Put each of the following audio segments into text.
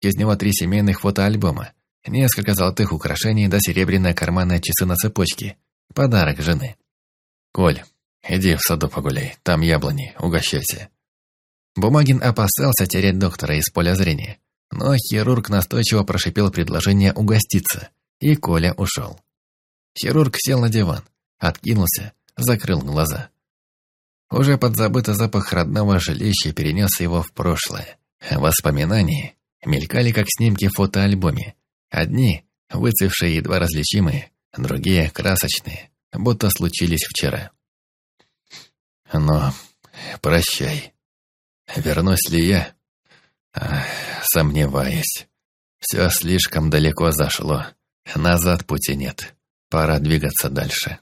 Из него три семейных фотоальбома, несколько золотых украшений да серебряные карманные часы на цепочке. Подарок жены. «Коль, иди в саду погуляй, там яблони, угощайся». Бумагин опасался терять доктора из поля зрения, но хирург настойчиво прошипел предложение угоститься, и Коля ушел. Хирург сел на диван, откинулся, закрыл глаза. Уже подзабытый запах родного жилища перенес его в прошлое. Воспоминания мелькали, как снимки в фотоальбоме. Одни – выцвевшие едва различимые, другие – красочные, будто случились вчера. Но прощай. Вернусь ли я? Сомневаюсь. Все слишком далеко зашло. Назад пути нет. Пора двигаться дальше.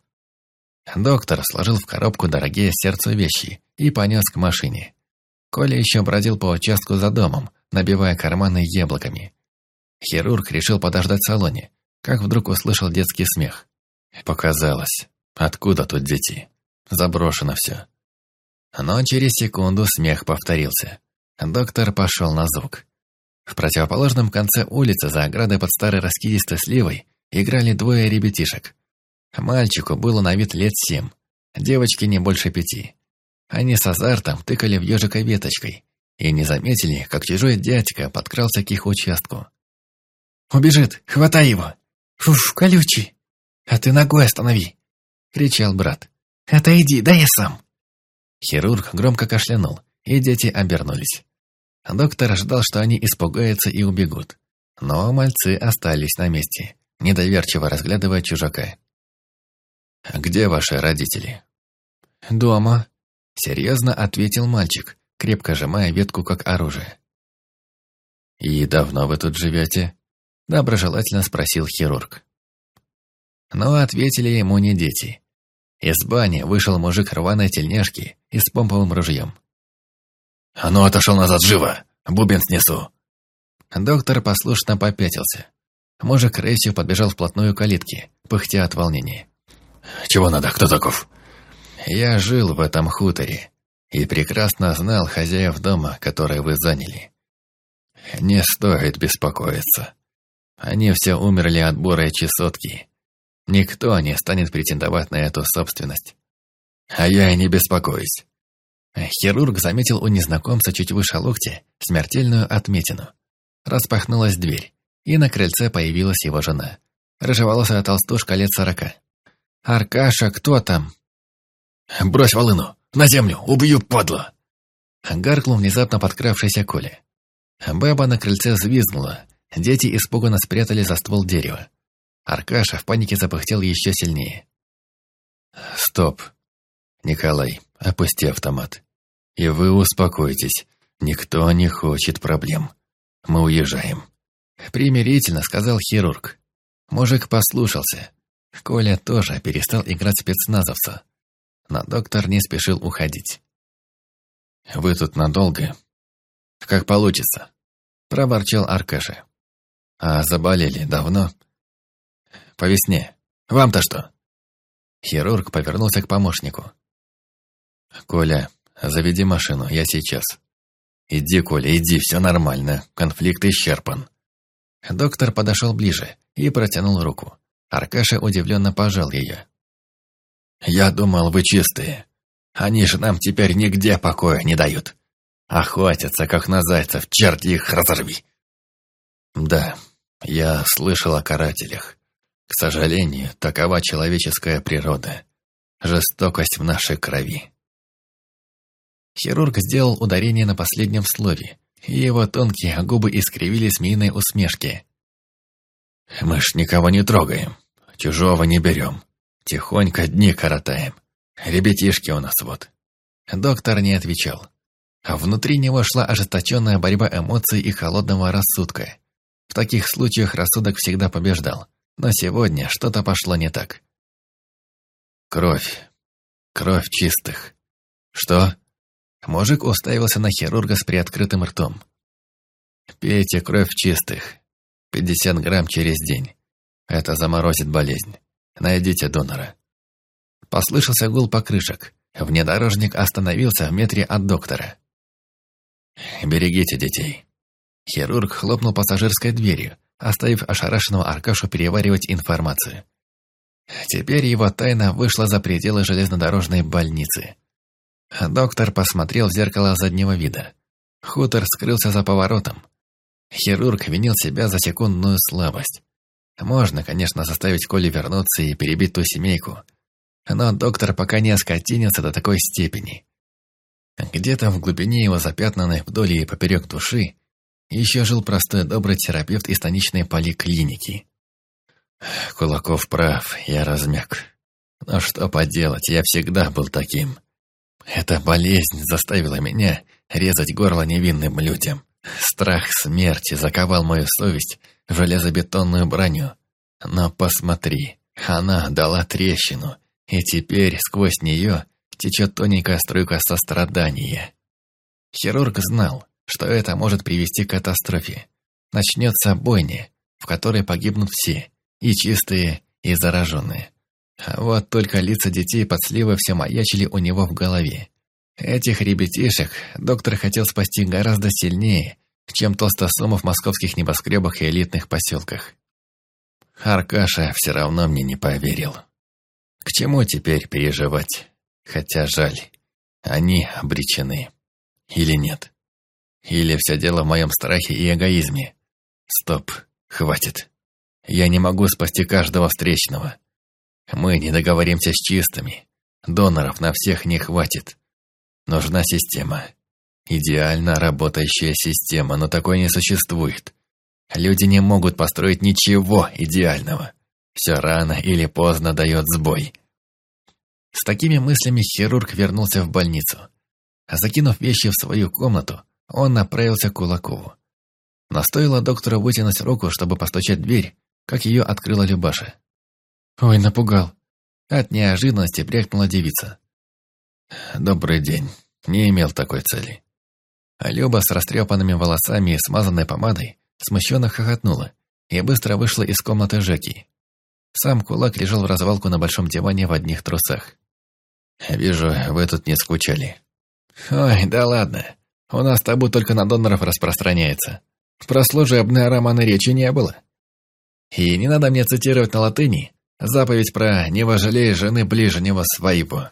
Доктор сложил в коробку дорогие сердцу вещи и понес к машине. Коля еще бродил по участку за домом, набивая карманы яблоками. Хирург решил подождать в салоне, как вдруг услышал детский смех. Показалось, откуда тут дети? Заброшено все. Но через секунду смех повторился. Доктор пошел на звук. В противоположном конце улицы, за оградой под старой раскидистой сливой, играли двое ребятишек. Мальчику было на вид лет семь, девочке не больше пяти. Они с азартом тыкали в ежика веточкой и не заметили, как чужой дядька подкрался к их участку. «Убежит! Хватай его!» «Фуф, колючий! А ты ногой останови!» — кричал брат. «Отойди, да я сам!» Хирург громко кашлянул, и дети обернулись. Доктор ждал, что они испугаются и убегут. Но мальцы остались на месте, недоверчиво разглядывая чужака. «Где ваши родители?» «Дома», — серьезно ответил мальчик, крепко сжимая ветку как оружие. «И давно вы тут живете?» — доброжелательно спросил хирург. Но ответили ему не дети. Из бани вышел мужик рваной тельняшки и с помповым ружьем. «А ну, отошел назад живо! Бубен снесу!» Доктор послушно попятился. Мужик рысью подбежал вплотную к калитке, пыхтя от волнения. «Чего надо? Кто таков?» «Я жил в этом хуторе и прекрасно знал хозяев дома, которые вы заняли. Не стоит беспокоиться. Они все умерли от бурой чесотки. Никто не станет претендовать на эту собственность. А я и не беспокоюсь». Хирург заметил у незнакомца чуть выше локтя смертельную отметину. Распахнулась дверь, и на крыльце появилась его жена. Рыжеволосая толстушка лет сорока. «Аркаша, кто там?» «Брось волыну! На землю! Убью, падла!» Гаркнул внезапно подкравшийся Коля. Баба на крыльце взвизгнула. Дети испуганно спрятали за ствол дерева. Аркаша в панике запыхтел еще сильнее. «Стоп. Николай, опусти автомат. И вы успокойтесь. Никто не хочет проблем. Мы уезжаем». Примирительно сказал хирург. Мужик послушался. Коля тоже перестал играть спецназовца. Но доктор не спешил уходить. «Вы тут надолго?» «Как получится», — проворчал Аркаша. «А заболели давно?» «По весне. Вам-то что?» Хирург повернулся к помощнику. «Коля, заведи машину, я сейчас». «Иди, Коля, иди, все нормально, конфликт исчерпан». Доктор подошел ближе и протянул руку. Аркаша удивленно пожал ее. «Я думал, вы чистые. Они же нам теперь нигде покоя не дают. Охотятся, как на зайцев, черти их разорви!» «Да, я слышал о карателях. К сожалению, такова человеческая природа. Жестокость в нашей крови». Хирург сделал ударение на последнем слове, и его тонкие губы искривили змеиной усмешки. Мы ж никого не трогаем, чужого не берем. Тихонько дни коротаем. Ребятишки у нас вот. Доктор не отвечал. А внутри него шла ожесточенная борьба эмоций и холодного рассудка. В таких случаях рассудок всегда побеждал. Но сегодня что-то пошло не так. Кровь. Кровь чистых. Что? Мужик уставился на хирурга с приоткрытым ртом. Пейте кровь чистых. 50 грамм через день. Это заморозит болезнь. Найдите донора. Послышался гул покрышек. Внедорожник остановился в метре от доктора. «Берегите детей. Хирург хлопнул пассажирской дверью, оставив ошарашенного Аркашу переваривать информацию. Теперь его тайна вышла за пределы железнодорожной больницы. Доктор посмотрел в зеркало заднего вида. Хутор скрылся за поворотом. Хирург винил себя за секундную слабость. Можно, конечно, заставить Коли вернуться и перебить ту семейку. Но доктор пока не оскотинился до такой степени. Где-то в глубине его запятнанной вдоль и поперек души еще жил простой добрый терапевт из станичной поликлиники. Кулаков прав, я размяк. Но что поделать, я всегда был таким. Эта болезнь заставила меня резать горло невинным людям. Страх смерти заковал мою совесть железобетонную броню. Но посмотри, она дала трещину, и теперь сквозь нее течет тоненькая струйка сострадания. Хирург знал, что это может привести к катастрофе. Начнется бойня, в которой погибнут все, и чистые, и зараженные. А вот только лица детей под сливой все маячили у него в голове. Этих ребятишек доктор хотел спасти гораздо сильнее, чем толстосумов в московских небоскребах и элитных поселках. Аркаша все равно мне не поверил. К чему теперь переживать? Хотя жаль, они обречены. Или нет? Или все дело в моем страхе и эгоизме? Стоп, хватит. Я не могу спасти каждого встречного. Мы не договоримся с чистыми. Доноров на всех не хватит. Нужна система. Идеально работающая система, но такой не существует. Люди не могут построить ничего идеального. Все рано или поздно дает сбой. С такими мыслями хирург вернулся в больницу. Закинув вещи в свою комнату, он направился к Кулакову. Но стоило доктору вытянуть руку, чтобы постучать дверь, как ее открыла Любаша. «Ой, напугал!» От неожиданности брякнула девица. «Добрый день. Не имел такой цели». А Люба с растрепанными волосами и смазанной помадой смущенно хохотнула и быстро вышла из комнаты Жеки. Сам кулак лежал в развалку на большом диване в одних трусах. «Вижу, вы тут не скучали». «Ой, да ладно. У нас табу только на доноров распространяется. Про служебные романы речи не было. И не надо мне цитировать на латыни заповедь про «не вожалей жены ближнего своего».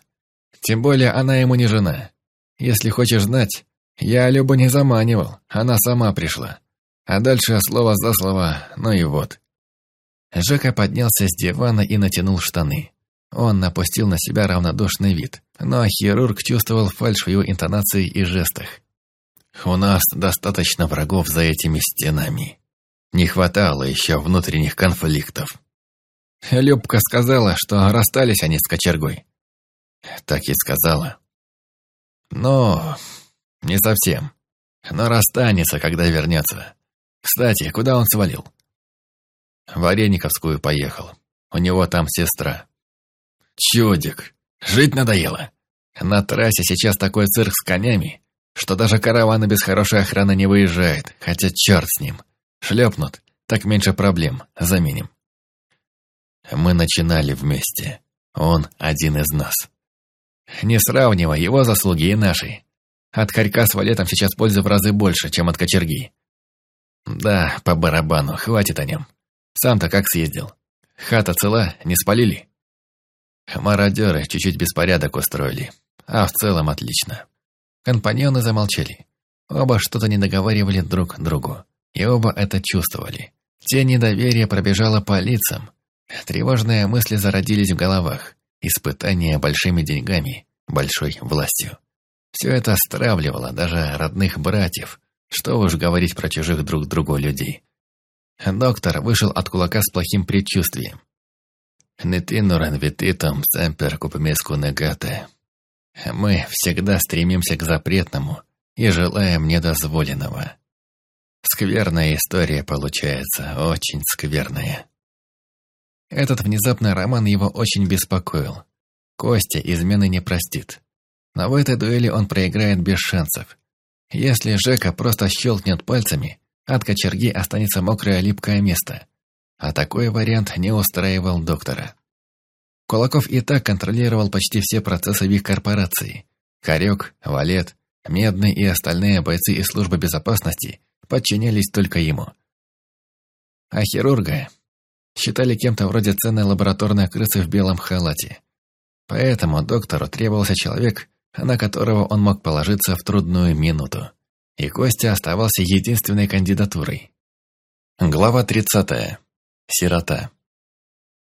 Тем более она ему не жена. Если хочешь знать, я Любу не заманивал, она сама пришла. А дальше слово за слово, ну и вот. Жека поднялся с дивана и натянул штаны. Он напустил на себя равнодушный вид, но хирург чувствовал фальшь в его интонации и жестах. «У нас достаточно врагов за этими стенами. Не хватало еще внутренних конфликтов». Любка сказала, что расстались они с кочергой. Так и сказала. Но не совсем. Но расстанется, когда вернется. Кстати, куда он свалил? В Варениковскую поехал. У него там сестра. Чудик. Жить надоело. На трассе сейчас такой цирк с конями, что даже караваны без хорошей охраны не выезжает, хотя черт с ним. Шлепнут, так меньше проблем, заменим. Мы начинали вместе. Он один из нас. Не сравнивай его заслуги и наши. От хорька с валетом сейчас пользы в разы больше, чем от кочерги. Да, по барабану, хватит о нем. Сам-то как съездил? Хата цела, не спалили? Мародеры чуть-чуть беспорядок устроили, а в целом отлично. Компаньоны замолчали. Оба что-то не договаривали друг другу, и оба это чувствовали. Тень недоверия пробежала по лицам. Тревожные мысли зародились в головах. Испытания большими деньгами, большой властью. Все это стравливало даже родных братьев, что уж говорить про чужих друг другу людей. Доктор вышел от кулака с плохим предчувствием. «Нетинурен вититом цемпер купмеску негате». Мы всегда стремимся к запретному и желаем недозволенного. Скверная история получается, очень скверная. Этот внезапный роман его очень беспокоил. Костя измены не простит. Но в этой дуэли он проиграет без шансов. Если Жека просто щелкнет пальцами, от кочерги останется мокрое липкое место. А такой вариант не устраивал доктора. Кулаков и так контролировал почти все процессы в их корпорации. Хорек, Валет, Медный и остальные бойцы из службы безопасности подчинялись только ему. А хирурга считали кем-то вроде ценной лабораторной крысы в белом халате. Поэтому доктору требовался человек, на которого он мог положиться в трудную минуту. И Костя оставался единственной кандидатурой. Глава 30. Сирота.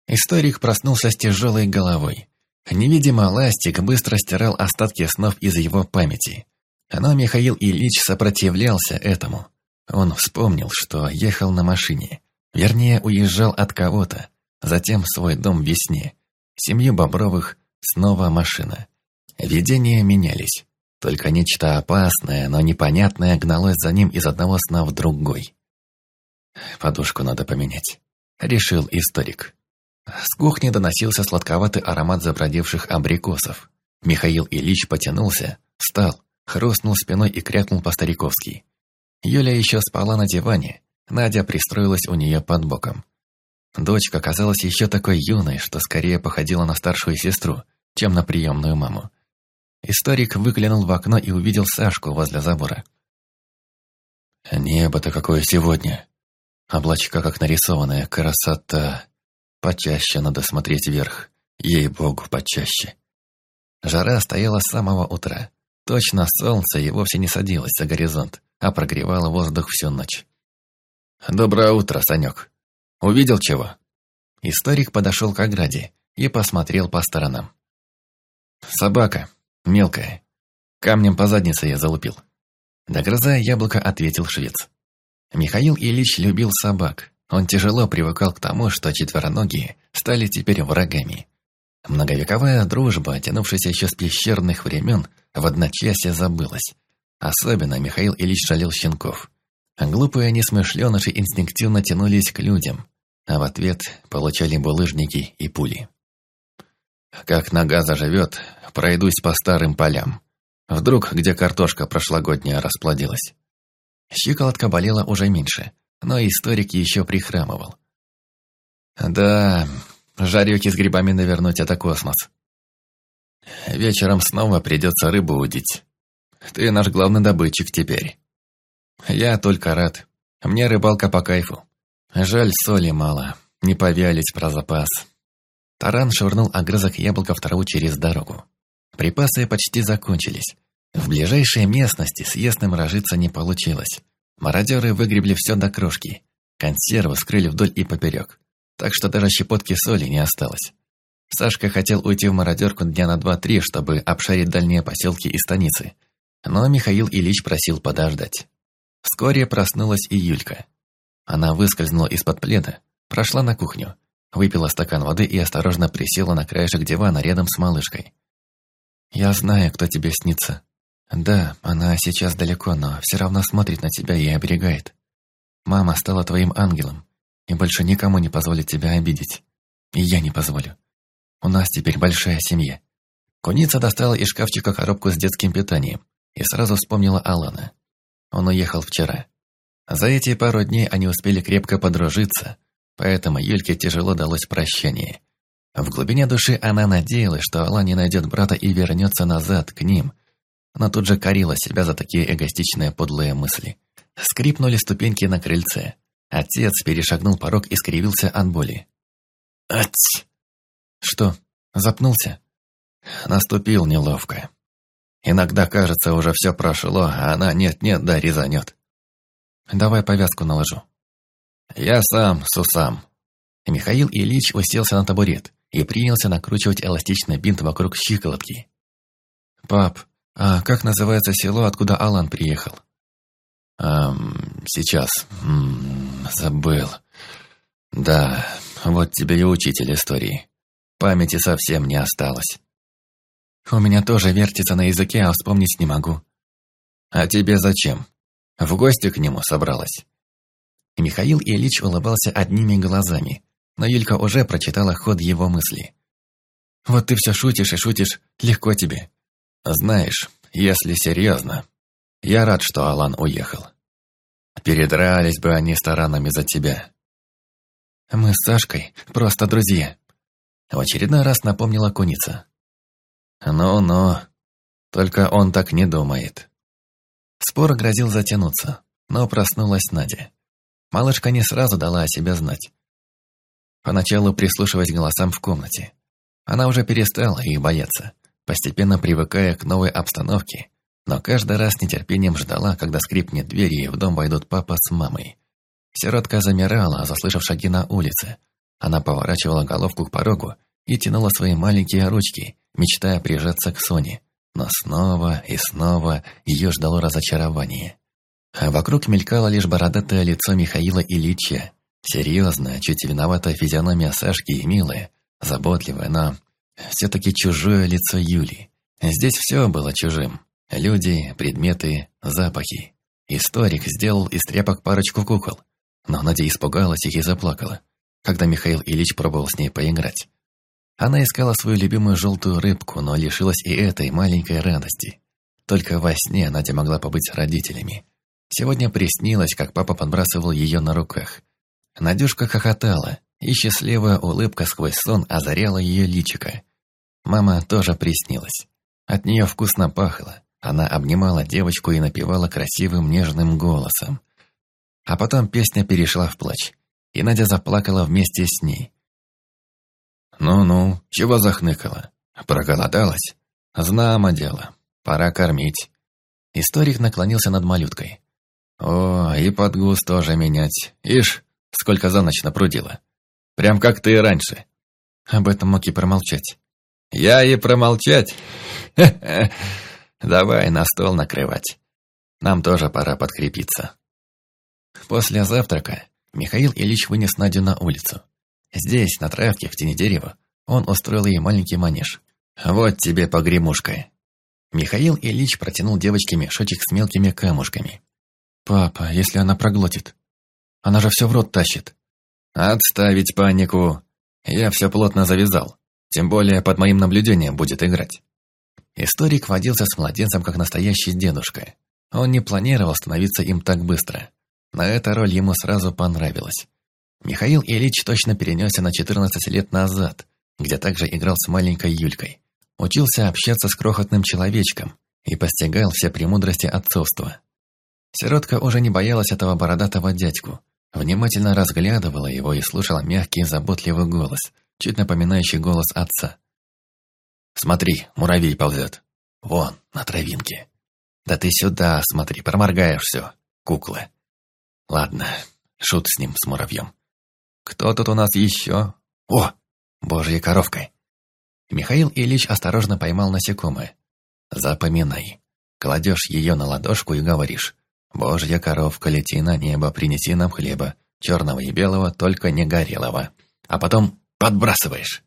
Историк проснулся с тяжелой головой. Невидимый ластик быстро стирал остатки снов из его памяти. Но Михаил Ильич сопротивлялся этому. Он вспомнил, что ехал на машине. Вернее, уезжал от кого-то. Затем свой дом в весне. Семью Бобровых снова машина. Видения менялись. Только нечто опасное, но непонятное гналось за ним из одного сна в другой. «Подушку надо поменять», — решил историк. С кухни доносился сладковатый аромат забродивших абрикосов. Михаил Ильич потянулся, встал, хрустнул спиной и крякнул по-стариковски. Юля еще спала на диване, Надя пристроилась у нее под боком. Дочка казалась еще такой юной, что скорее походила на старшую сестру, чем на приемную маму. Историк выглянул в окно и увидел Сашку возле забора. «Небо-то какое сегодня! Облачка как нарисованная, красота! Почаще надо смотреть вверх, ей-богу, почаще!» Жара стояла с самого утра. Точно солнце и вовсе не садилось за горизонт, а прогревало воздух всю ночь. «Доброе утро, Санек. Увидел чего?» Историк подошел к ограде и посмотрел по сторонам. «Собака. Мелкая. Камнем по заднице я залупил». Догрызая яблоко, ответил швец. Михаил Ильич любил собак. Он тяжело привыкал к тому, что четвероногие стали теперь врагами. Многовековая дружба, тянувшаяся еще с пещерных времен, в одночасье забылась. Особенно Михаил Ильич жалел щенков. Глупые несмышленыши инстинктивно тянулись к людям, а в ответ получали булыжники и пули. Как нога заживет, пройдусь по старым полям. Вдруг, где картошка прошлогодняя расплодилась. Щиколотка болела уже меньше, но историк еще прихрамывал. Да, жарюки с грибами навернуть – это космос. Вечером снова придется рыбу удить. Ты наш главный добытчик теперь. Я только рад. Мне рыбалка по кайфу. Жаль, соли мало. Не повялись про запас. Таран швырнул огрызок яблока в через дорогу. Припасы почти закончились. В ближайшей местности с ясным рожиться не получилось. Мародеры выгребли все до крошки. Консервы скрыли вдоль и поперек. Так что даже щепотки соли не осталось. Сашка хотел уйти в мародерку дня на два-три, чтобы обшарить дальние поселки и станицы. Но Михаил Ильич просил подождать. Вскоре проснулась и Юлька. Она выскользнула из-под пледа, прошла на кухню, выпила стакан воды и осторожно присела на краешек дивана рядом с малышкой. «Я знаю, кто тебе снится. Да, она сейчас далеко, но все равно смотрит на тебя и оберегает. Мама стала твоим ангелом и больше никому не позволит тебя обидеть. И я не позволю. У нас теперь большая семья». Куница достала из шкафчика коробку с детским питанием и сразу вспомнила Алана. Он уехал вчера. За эти пару дней они успели крепко подружиться, поэтому Юльке тяжело далось прощание. В глубине души она надеялась, что Алла не найдет брата и вернется назад, к ним. Но тут же корила себя за такие эгоистичные подлые мысли. Скрипнули ступеньки на крыльце. Отец перешагнул порог и скривился от боли. «Ать!» «Что, запнулся?» Наступил неловко. Иногда кажется, уже все прошло, а она нет-нет, да резанет. «Давай повязку наложу». «Я сам, Сусам». Михаил Ильич уселся на табурет и принялся накручивать эластичный бинт вокруг щиколотки. «Пап, а как называется село, откуда Алан приехал?» «Эм, сейчас. М -м, забыл. Да, вот тебе и учитель истории. Памяти совсем не осталось». «У меня тоже вертится на языке, а вспомнить не могу». «А тебе зачем? В гости к нему собралась?» Михаил Ильич улыбался одними глазами, но Юлька уже прочитала ход его мысли. «Вот ты все шутишь и шутишь, легко тебе». «Знаешь, если серьезно, я рад, что Алан уехал. Передрались бы они сторонами за тебя». «Мы с Сашкой просто друзья», — в очередной раз напомнила куница. «Ну-ну, только он так не думает». Спор грозил затянуться. но проснулась Надя. Малышка не сразу дала о себе знать. Поначалу прислушиваясь к голосам в комнате. Она уже перестала их бояться, постепенно привыкая к новой обстановке, но каждый раз с нетерпением ждала, когда скрипнет дверь и в дом войдут папа с мамой. Сиротка замирала, заслышав шаги на улице. Она поворачивала головку к порогу и тянула свои маленькие ручки, мечтая прижаться к Соне. Но снова и снова ее ждало разочарование. А вокруг мелькало лишь бородатое лицо Михаила Ильича. Серьезная, чуть виноватая физиономия Сашки и милая, заботливая, но все-таки чужое лицо Юли. Здесь все было чужим. Люди, предметы, запахи. Историк сделал из тряпок парочку кукол, но Надя испугалась их и заплакала, когда Михаил Ильич пробовал с ней поиграть. Она искала свою любимую желтую рыбку, но лишилась и этой маленькой радости. Только во сне Надя могла побыть с родителями. Сегодня приснилось, как папа подбрасывал ее на руках. Надюшка хохотала, и счастливая улыбка сквозь сон озаряла ее личико. Мама тоже приснилась. От нее вкусно пахло. Она обнимала девочку и напевала красивым нежным голосом. А потом песня перешла в плач, и Надя заплакала вместе с ней. «Ну-ну, чего захныкала? Проголодалась? Знамо дело, пора кормить». Историк наклонился над малюткой. «О, и подгуз тоже менять. Ишь, сколько за ночь напрудила. Прям как ты и раньше». Об этом мог и промолчать. «Я и промолчать? Давай на стол накрывать. Нам тоже пора подкрепиться». После завтрака Михаил Ильич вынес Надю на улицу. Здесь, на травке, в тени дерева, он устроил ей маленький манеж. «Вот тебе погремушка». Михаил Ильич протянул девочке мешочек с мелкими камушками. «Папа, если она проглотит? Она же все в рот тащит». «Отставить панику. Я все плотно завязал. Тем более под моим наблюдением будет играть». Историк водился с младенцем, как настоящий дедушка. Он не планировал становиться им так быстро. На эта роль ему сразу понравилась. Михаил Ильич точно перенесся на 14 лет назад, где также играл с маленькой Юлькой. Учился общаться с крохотным человечком и постигал все премудрости отцовства. Сиротка уже не боялась этого бородатого дядьку, внимательно разглядывала его и слушала мягкий заботливый голос, чуть напоминающий голос отца. «Смотри, муравей ползет. Вон, на травинке. Да ты сюда смотри, проморгаешь все, кукла. Ладно, шут с ним, с муравьем. «Кто тут у нас еще?» «О, божья коровка!» Михаил Ильич осторожно поймал насекомое. «Запоминай. Кладешь ее на ладошку и говоришь. «Божья коровка, лети на небо, принеси нам хлеба, черного и белого, только не горелого». А потом подбрасываешь».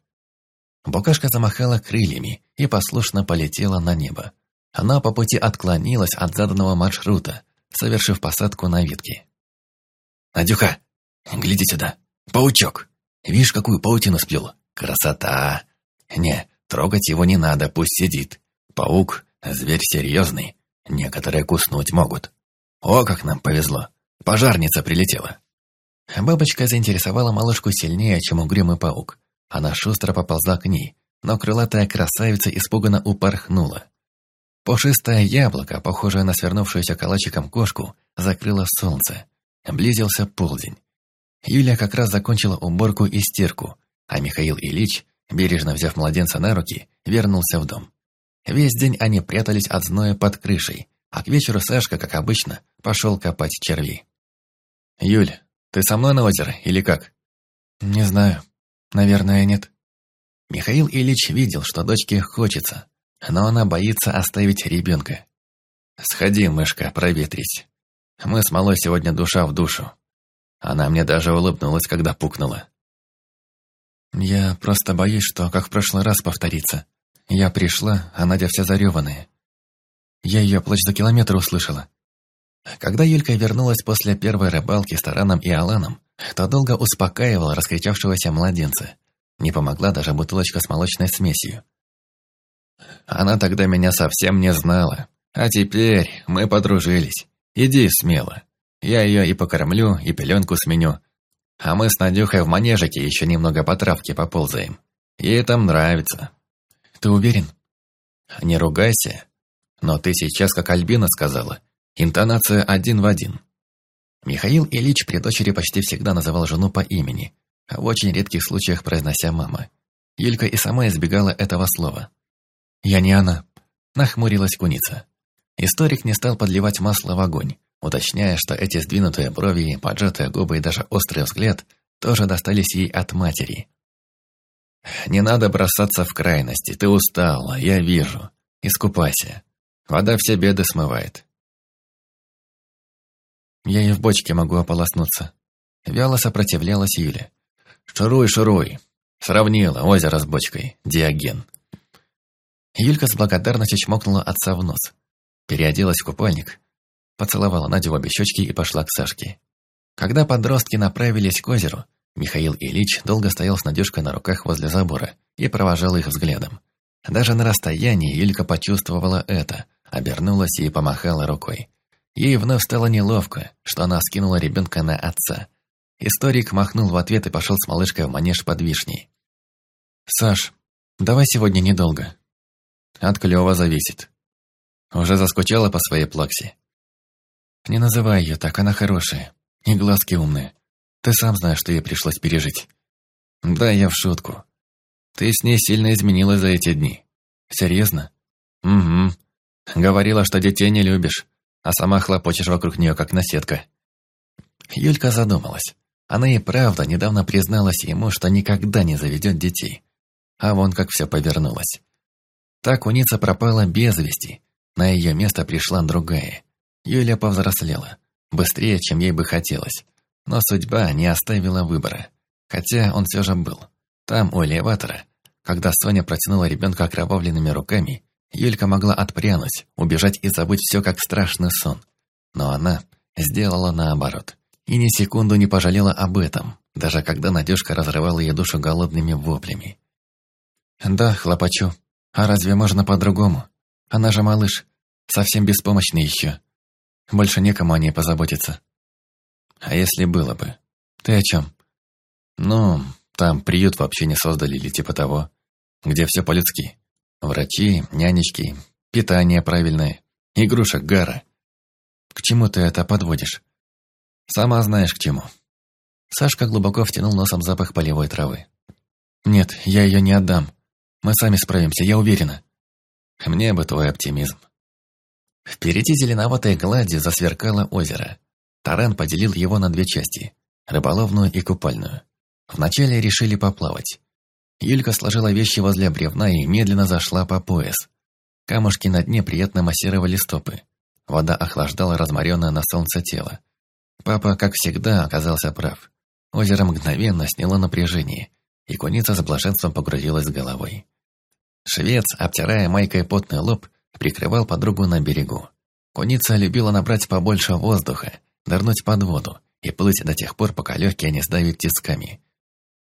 Букашка замахала крыльями и послушно полетела на небо. Она по пути отклонилась от заданного маршрута, совершив посадку на ветке. «Надюха, гляди сюда!» Паучок. Видишь, какую паутину сплел? Красота. Не, трогать его не надо, пусть сидит. Паук — зверь серьезный. Некоторые куснуть могут. О, как нам повезло. Пожарница прилетела. Бабочка заинтересовала малышку сильнее, чем угрюмый паук. Она шустро поползла к ней, но крылатая красавица испуганно упорхнула. Пушистое яблоко, похожее на свернувшуюся калачиком кошку, закрыло солнце. Близился полдень. Юля как раз закончила уборку и стирку, а Михаил Ильич, бережно взяв младенца на руки, вернулся в дом. Весь день они прятались от зноя под крышей, а к вечеру Сашка, как обычно, пошел копать черви. «Юль, ты со мной на озеро или как?» «Не знаю. Наверное, нет». Михаил Ильич видел, что дочке хочется, но она боится оставить ребенка. «Сходи, мышка, проветрись. Мы с малой сегодня душа в душу. Она мне даже улыбнулась, когда пукнула. «Я просто боюсь, что, как в прошлый раз, повторится. Я пришла, а Надя вся зареванная. Я ее плач за километр услышала». Когда Юлька вернулась после первой рыбалки с Тараном и Аланом, то долго успокаивала раскричавшегося младенца. Не помогла даже бутылочка с молочной смесью. Она тогда меня совсем не знала. А теперь мы подружились. Иди смело. Я ее и покормлю, и пеленку сменю. А мы с Надюхой в манежике еще немного по травке поползаем. Ей там нравится. Ты уверен? Не ругайся. Но ты сейчас, как Альбина сказала, интонация один в один. Михаил Ильич при дочери почти всегда называл жену по имени, а в очень редких случаях произнося «мама». Юлька и сама избегала этого слова. «Я не она», – нахмурилась куница. Историк не стал подливать масло в огонь, уточняя, что эти сдвинутые брови, поджатые губы и даже острый взгляд тоже достались ей от матери. «Не надо бросаться в крайности, ты устала, я вижу. Искупайся. Вода все беды смывает». «Я и в бочке могу ополоснуться». Вяло сопротивлялась Юля. «Шуруй, шуруй!» Сравнила озеро с бочкой. Диоген. Юлька с благодарностью чмокнула отца в нос. Переоделась в купальник, поцеловала Надю в обе щечки и пошла к Сашке. Когда подростки направились к озеру, Михаил Ильич долго стоял с Надюшкой на руках возле забора и провожал их взглядом. Даже на расстоянии Юлька почувствовала это, обернулась и помахала рукой. Ей вновь стало неловко, что она скинула ребенка на отца. Историк махнул в ответ и пошел с малышкой в манеж под вишней. «Саш, давай сегодня недолго». «От клёва зависит. Уже заскучала по своей плаксе?» «Не называй ее так, она хорошая. И глазки умные. Ты сам знаешь, что ей пришлось пережить». «Да, я в шутку. Ты с ней сильно изменилась за эти дни». «Серьезно?» «Угу. Говорила, что детей не любишь, а сама хлопочешь вокруг нее, как наседка». Юлька задумалась. Она и правда недавно призналась ему, что никогда не заведет детей. А вон как все повернулось. Так куница пропала без вести. На ее место пришла другая. Юля повзрослела. Быстрее, чем ей бы хотелось. Но судьба не оставила выбора. Хотя он все же был. Там, у элеватора, когда Соня протянула ребенка окровавленными руками, Юлька могла отпрянуть, убежать и забыть все как страшный сон. Но она сделала наоборот. И ни секунду не пожалела об этом, даже когда Надюшка разрывала ее душу голодными воплями. «Да, хлопочу. А разве можно по-другому? Она же малыш, совсем беспомощный еще. Больше некому о ней позаботиться». «А если было бы? Ты о чем?» «Ну, там приют вообще не создали или типа того, где все по-людски. Врачи, нянечки, питание правильное, игрушек гара». «К чему ты это подводишь?» «Сама знаешь к чему». Сашка глубоко втянул носом запах полевой травы. «Нет, я ее не отдам. Мы сами справимся, я уверена». «Мне бы твой оптимизм». Впереди зеленоватой гладью засверкало озеро. Таран поделил его на две части – рыболовную и купальную. Вначале решили поплавать. Юлька сложила вещи возле бревна и медленно зашла по пояс. Камушки на дне приятно массировали стопы. Вода охлаждала разморенное на солнце тело. Папа, как всегда, оказался прав. Озеро мгновенно сняло напряжение, и куница с блаженством погрузилась с головой. Швец, обтирая майкой потный лоб, прикрывал подругу на берегу. Куница любила набрать побольше воздуха, нырнуть под воду и плыть до тех пор, пока легкие не сдавят тисками.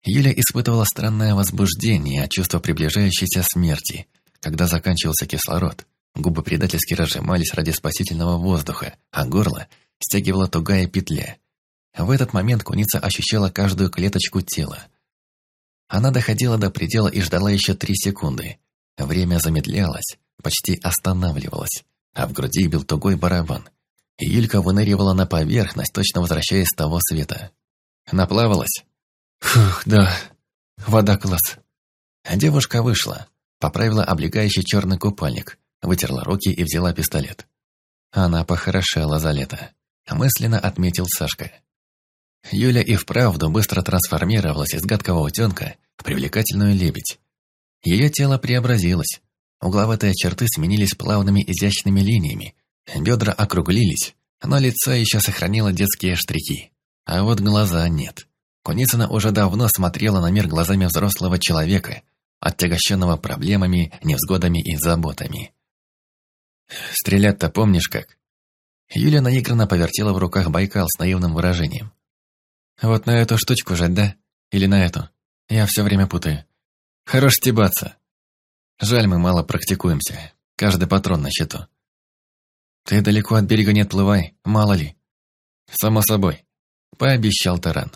Юля испытывала странное возбуждение от чувства приближающейся смерти, когда заканчивался кислород. Губы предательски разжимались ради спасительного воздуха, а горло стягивала тугая петля. В этот момент куница ощущала каждую клеточку тела. Она доходила до предела и ждала еще три секунды. Время замедлялось, почти останавливалось, а в груди бил тугой барабан. Юлька выныривала на поверхность, точно возвращаясь с того света. Наплавалась? Фух, да. Вода класс. Девушка вышла, поправила облегающий черный купальник, вытерла руки и взяла пистолет. Она похорошела за лето. Мысленно отметил Сашка. Юля и вправду быстро трансформировалась из гадкого утенка в привлекательную лебедь. Ее тело преобразилось. Угловатые черты сменились плавными изящными линиями. Бедра округлились, но лицо еще сохранило детские штрихи. А вот глаза нет. Куницына уже давно смотрела на мир глазами взрослого человека, оттягощенного проблемами, невзгодами и заботами. «Стрелять-то помнишь как?» Юля наигранно повертела в руках Байкал с наивным выражением. «Вот на эту штучку жать, да? Или на эту? Я все время путаю. Хорош стебаться. Жаль, мы мало практикуемся. Каждый патрон на счету. Ты далеко от берега не отплывай, мало ли. Само собой. Пообещал Таран.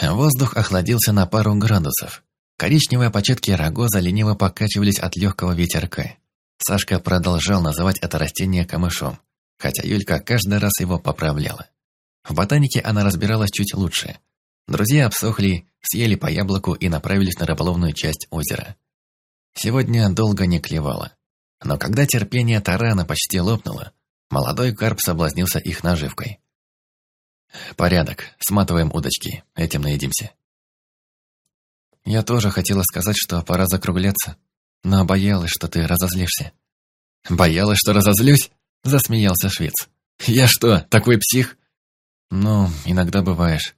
Воздух охладился на пару градусов. Коричневые початки рогоза лениво покачивались от легкого ветерка. Сашка продолжал называть это растение камышом, хотя Юлька каждый раз его поправляла. В ботанике она разбиралась чуть лучше. Друзья обсохли, съели по яблоку и направились на рыболовную часть озера. Сегодня долго не клевало. Но когда терпение тарана почти лопнуло, молодой карп соблазнился их наживкой. «Порядок, сматываем удочки, этим наедимся». Я тоже хотела сказать, что пора закругляться, но боялась, что ты разозлишься. «Боялась, что разозлюсь?» – засмеялся швец. «Я что, такой псих?» «Ну, иногда бываешь».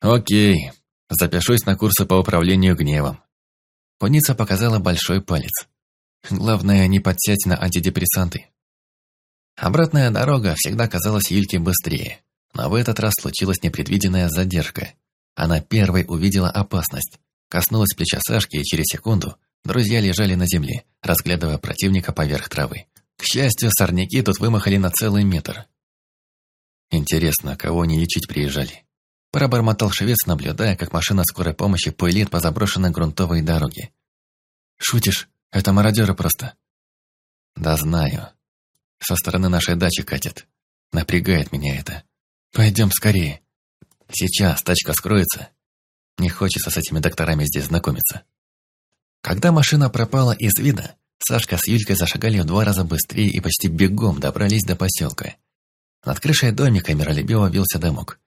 «Окей, запишусь на курсы по управлению гневом». Куница показала большой палец. «Главное, не подсядь на антидепрессанты». Обратная дорога всегда казалась Юльке быстрее, но в этот раз случилась непредвиденная задержка. Она первой увидела опасность, коснулась плеча Сашки, и через секунду друзья лежали на земле, разглядывая противника поверх травы. К счастью, сорняки тут вымахали на целый метр. Интересно, кого они лечить приезжали? Пробормотал швец, наблюдая, как машина скорой помощи пылит по заброшенной грунтовой дороге. «Шутишь? Это мародеры просто». «Да знаю. Со стороны нашей дачи катят. Напрягает меня это. Пойдем скорее. Сейчас тачка скроется. Не хочется с этими докторами здесь знакомиться». Когда машина пропала из вида, Сашка с Юлькой зашагали в два раза быстрее и почти бегом добрались до поселка. Над крышей домика миролюбиво вился дымок.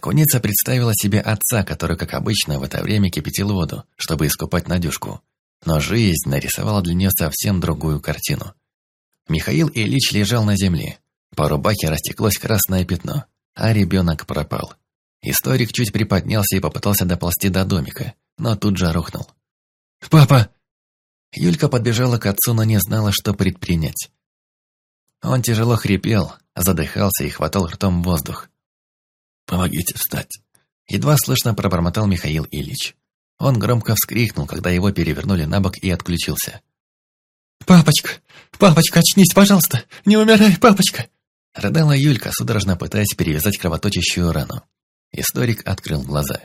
Куница представила себе отца, который, как обычно, в это время кипятил воду, чтобы искупать Надюшку. Но жизнь нарисовала для нее совсем другую картину. Михаил Ильич лежал на земле. По рубахе растеклось красное пятно, а ребенок пропал. Историк чуть приподнялся и попытался доползти до домика, но тут же рухнул. «Папа!» Юлька подбежала к отцу, но не знала, что предпринять. Он тяжело хрипел, задыхался и хватал ртом воздух. «Помогите встать!» Едва слышно пробормотал Михаил Ильич. Он громко вскрикнул, когда его перевернули на бок и отключился. «Папочка! Папочка, очнись, пожалуйста! Не умирай, папочка!» Рыдала Юлька, судорожно пытаясь перевязать кровоточащую рану. Историк открыл глаза.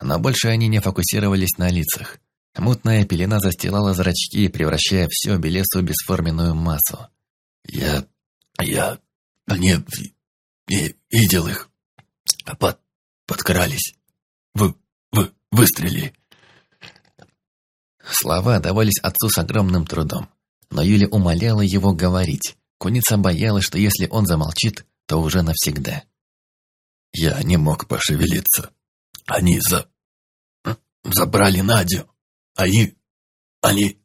Но больше они не фокусировались на лицах. Мутная пелена застилала зрачки, превращая все белесую бесформенную массу. «Я... я... не... не видел их. Под... подкрались. Вы... вы... выстрелили». Слова давались отцу с огромным трудом, но Юля умоляла его говорить. Куница боялась, что если он замолчит, то уже навсегда. «Я не мог пошевелиться. Они за... забрали Надю». Они... они...»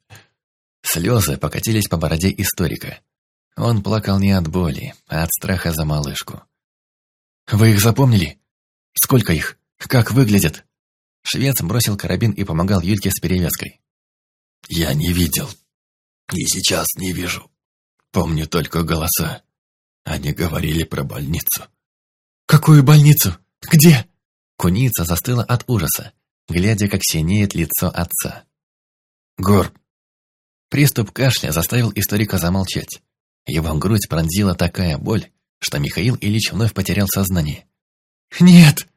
Слезы покатились по бороде историка. Он плакал не от боли, а от страха за малышку. «Вы их запомнили? Сколько их? Как выглядят?» Швец бросил карабин и помогал Юльке с перевязкой. «Я не видел. И сейчас не вижу. Помню только голоса. Они говорили про больницу». «Какую больницу? Где?» Куница застыла от ужаса глядя, как синеет лицо отца. «Гор!» Приступ кашля заставил историка замолчать. Его грудь пронзила такая боль, что Михаил Ильич вновь потерял сознание. «Нет!»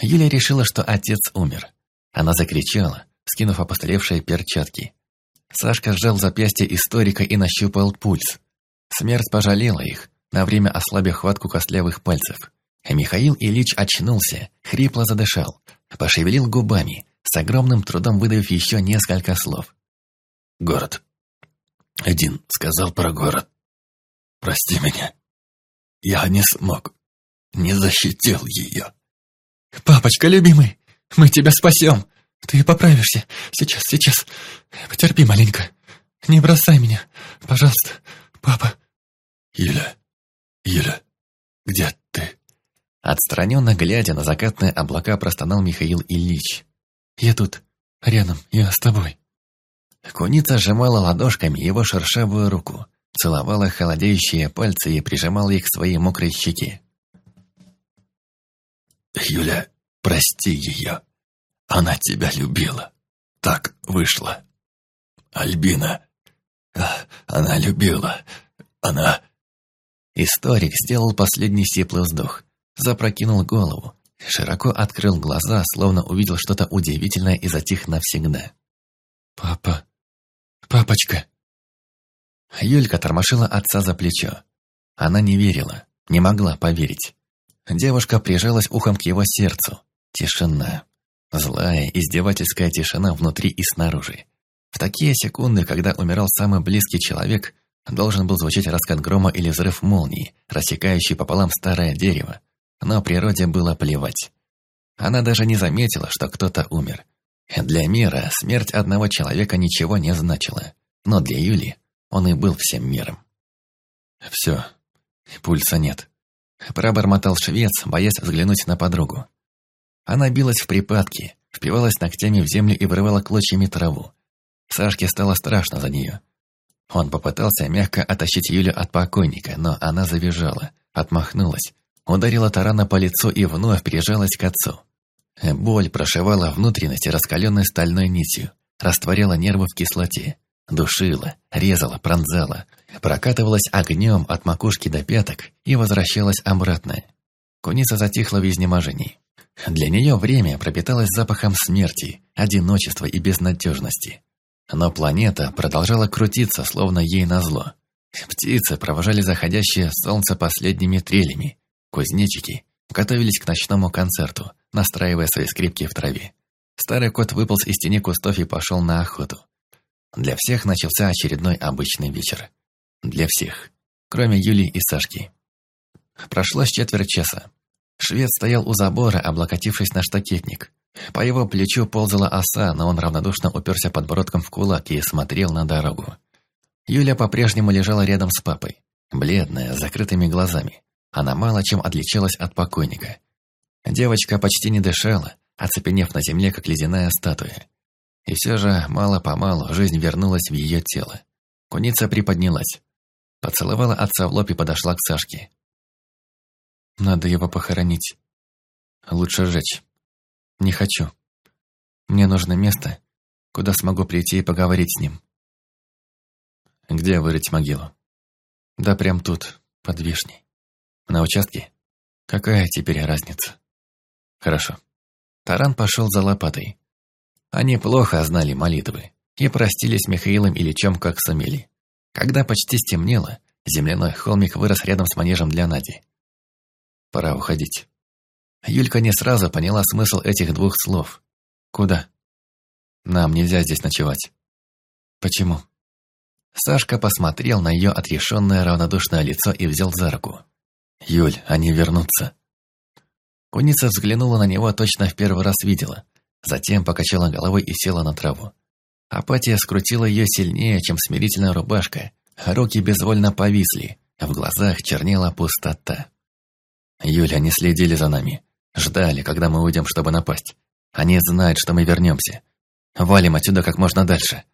Юля решила, что отец умер. Она закричала, скинув опостылевшие перчатки. Сашка сжал запястье историка и нащупал пульс. Смерть пожалела их, на время ослабив хватку костлявых пальцев. Михаил Ильич очнулся, хрипло задышал, пошевелил губами, с огромным трудом выдавив еще несколько слов. «Город. Один сказал про город. Прости меня. Я не смог. Не защитил ее». «Папочка, любимый, мы тебя спасем. Ты поправишься. Сейчас, сейчас. Потерпи маленько. Не бросай меня. Пожалуйста, папа». «Юля, Юля, где ты?» Отстраненно глядя на закатные облака, простонал Михаил Ильич. «Я тут, рядом, я с тобой». Куница сжимала ладошками его шершавую руку, целовала холодеющие пальцы и прижимала их к своей мокрой щеке. «Юля, прости ее. Она тебя любила. Так вышло. Альбина, а, она любила. Она...» Историк сделал последний сиплый вздох запрокинул голову, широко открыл глаза, словно увидел что-то удивительное и затих навсегда. «Папа! Папочка!» Юлька тормошила отца за плечо. Она не верила. Не могла поверить. Девушка прижалась ухом к его сердцу. Тишина. Злая, издевательская тишина внутри и снаружи. В такие секунды, когда умирал самый близкий человек, должен был звучать раскат грома или взрыв молнии, рассекающий пополам старое дерево. Но природе было плевать. Она даже не заметила, что кто-то умер. Для мира смерть одного человека ничего не значила. Но для Юли он и был всем миром. Все, пульса нет. Пробормотал швец, боясь взглянуть на подругу. Она билась в припадке, впивалась ногтями в землю и вырывала клочьями траву. Сашке стало страшно за нее. Он попытался мягко оттащить Юлю от покойника, но она завизжала, отмахнулась, ударила тарана по лицу и вновь прижалась к отцу. Боль прошивала внутренности раскаленной стальной нитью, растворяла нервы в кислоте, душила, резала, пронзала, прокатывалась огнем от макушки до пяток и возвращалась обратно. Куница затихла в изнеможении. Для нее время пропиталось запахом смерти, одиночества и безнадежности. Но планета продолжала крутиться, словно ей назло. Птицы провожали заходящее солнце последними трелями. Кузнечики готовились к ночному концерту, настраивая свои скрипки в траве. Старый кот выполз из тени кустов и пошел на охоту. Для всех начался очередной обычный вечер. Для всех, кроме Юли и Сашки. Прошло четверть часа. Швед стоял у забора, облокотившись на штакетник. По его плечу ползала оса, но он равнодушно уперся подбородком в кулак и смотрел на дорогу. Юля по-прежнему лежала рядом с папой, бледная, с закрытыми глазами. Она мало чем отличалась от покойника. Девочка почти не дышала, оцепенев на земле, как ледяная статуя. И все же, мало-помалу, жизнь вернулась в ее тело. Куница приподнялась. Поцеловала отца в лоб и подошла к Сашке. «Надо его похоронить. Лучше сжечь. Не хочу. Мне нужно место, куда смогу прийти и поговорить с ним». «Где вырыть могилу?» «Да прям тут, под вишней. На участке? Какая теперь разница?» «Хорошо». Таран пошел за лопатой. Они плохо знали молитвы и простились с Михаилом Ильичем как сумели. Когда почти стемнело, земляной холмик вырос рядом с манежем для Нади. Пора уходить. Юлька не сразу поняла смысл этих двух слов. Куда? Нам нельзя здесь ночевать. Почему? Сашка посмотрел на ее отрешенное равнодушное лицо и взял за руку. «Юль, они вернутся». Куница взглянула на него, точно в первый раз видела. Затем покачала головой и села на траву. Апатия скрутила ее сильнее, чем смирительная рубашка. Руки безвольно повисли, в глазах чернела пустота. Юля, они следили за нами. Ждали, когда мы уйдем, чтобы напасть. Они знают, что мы вернемся. Валим отсюда как можно дальше.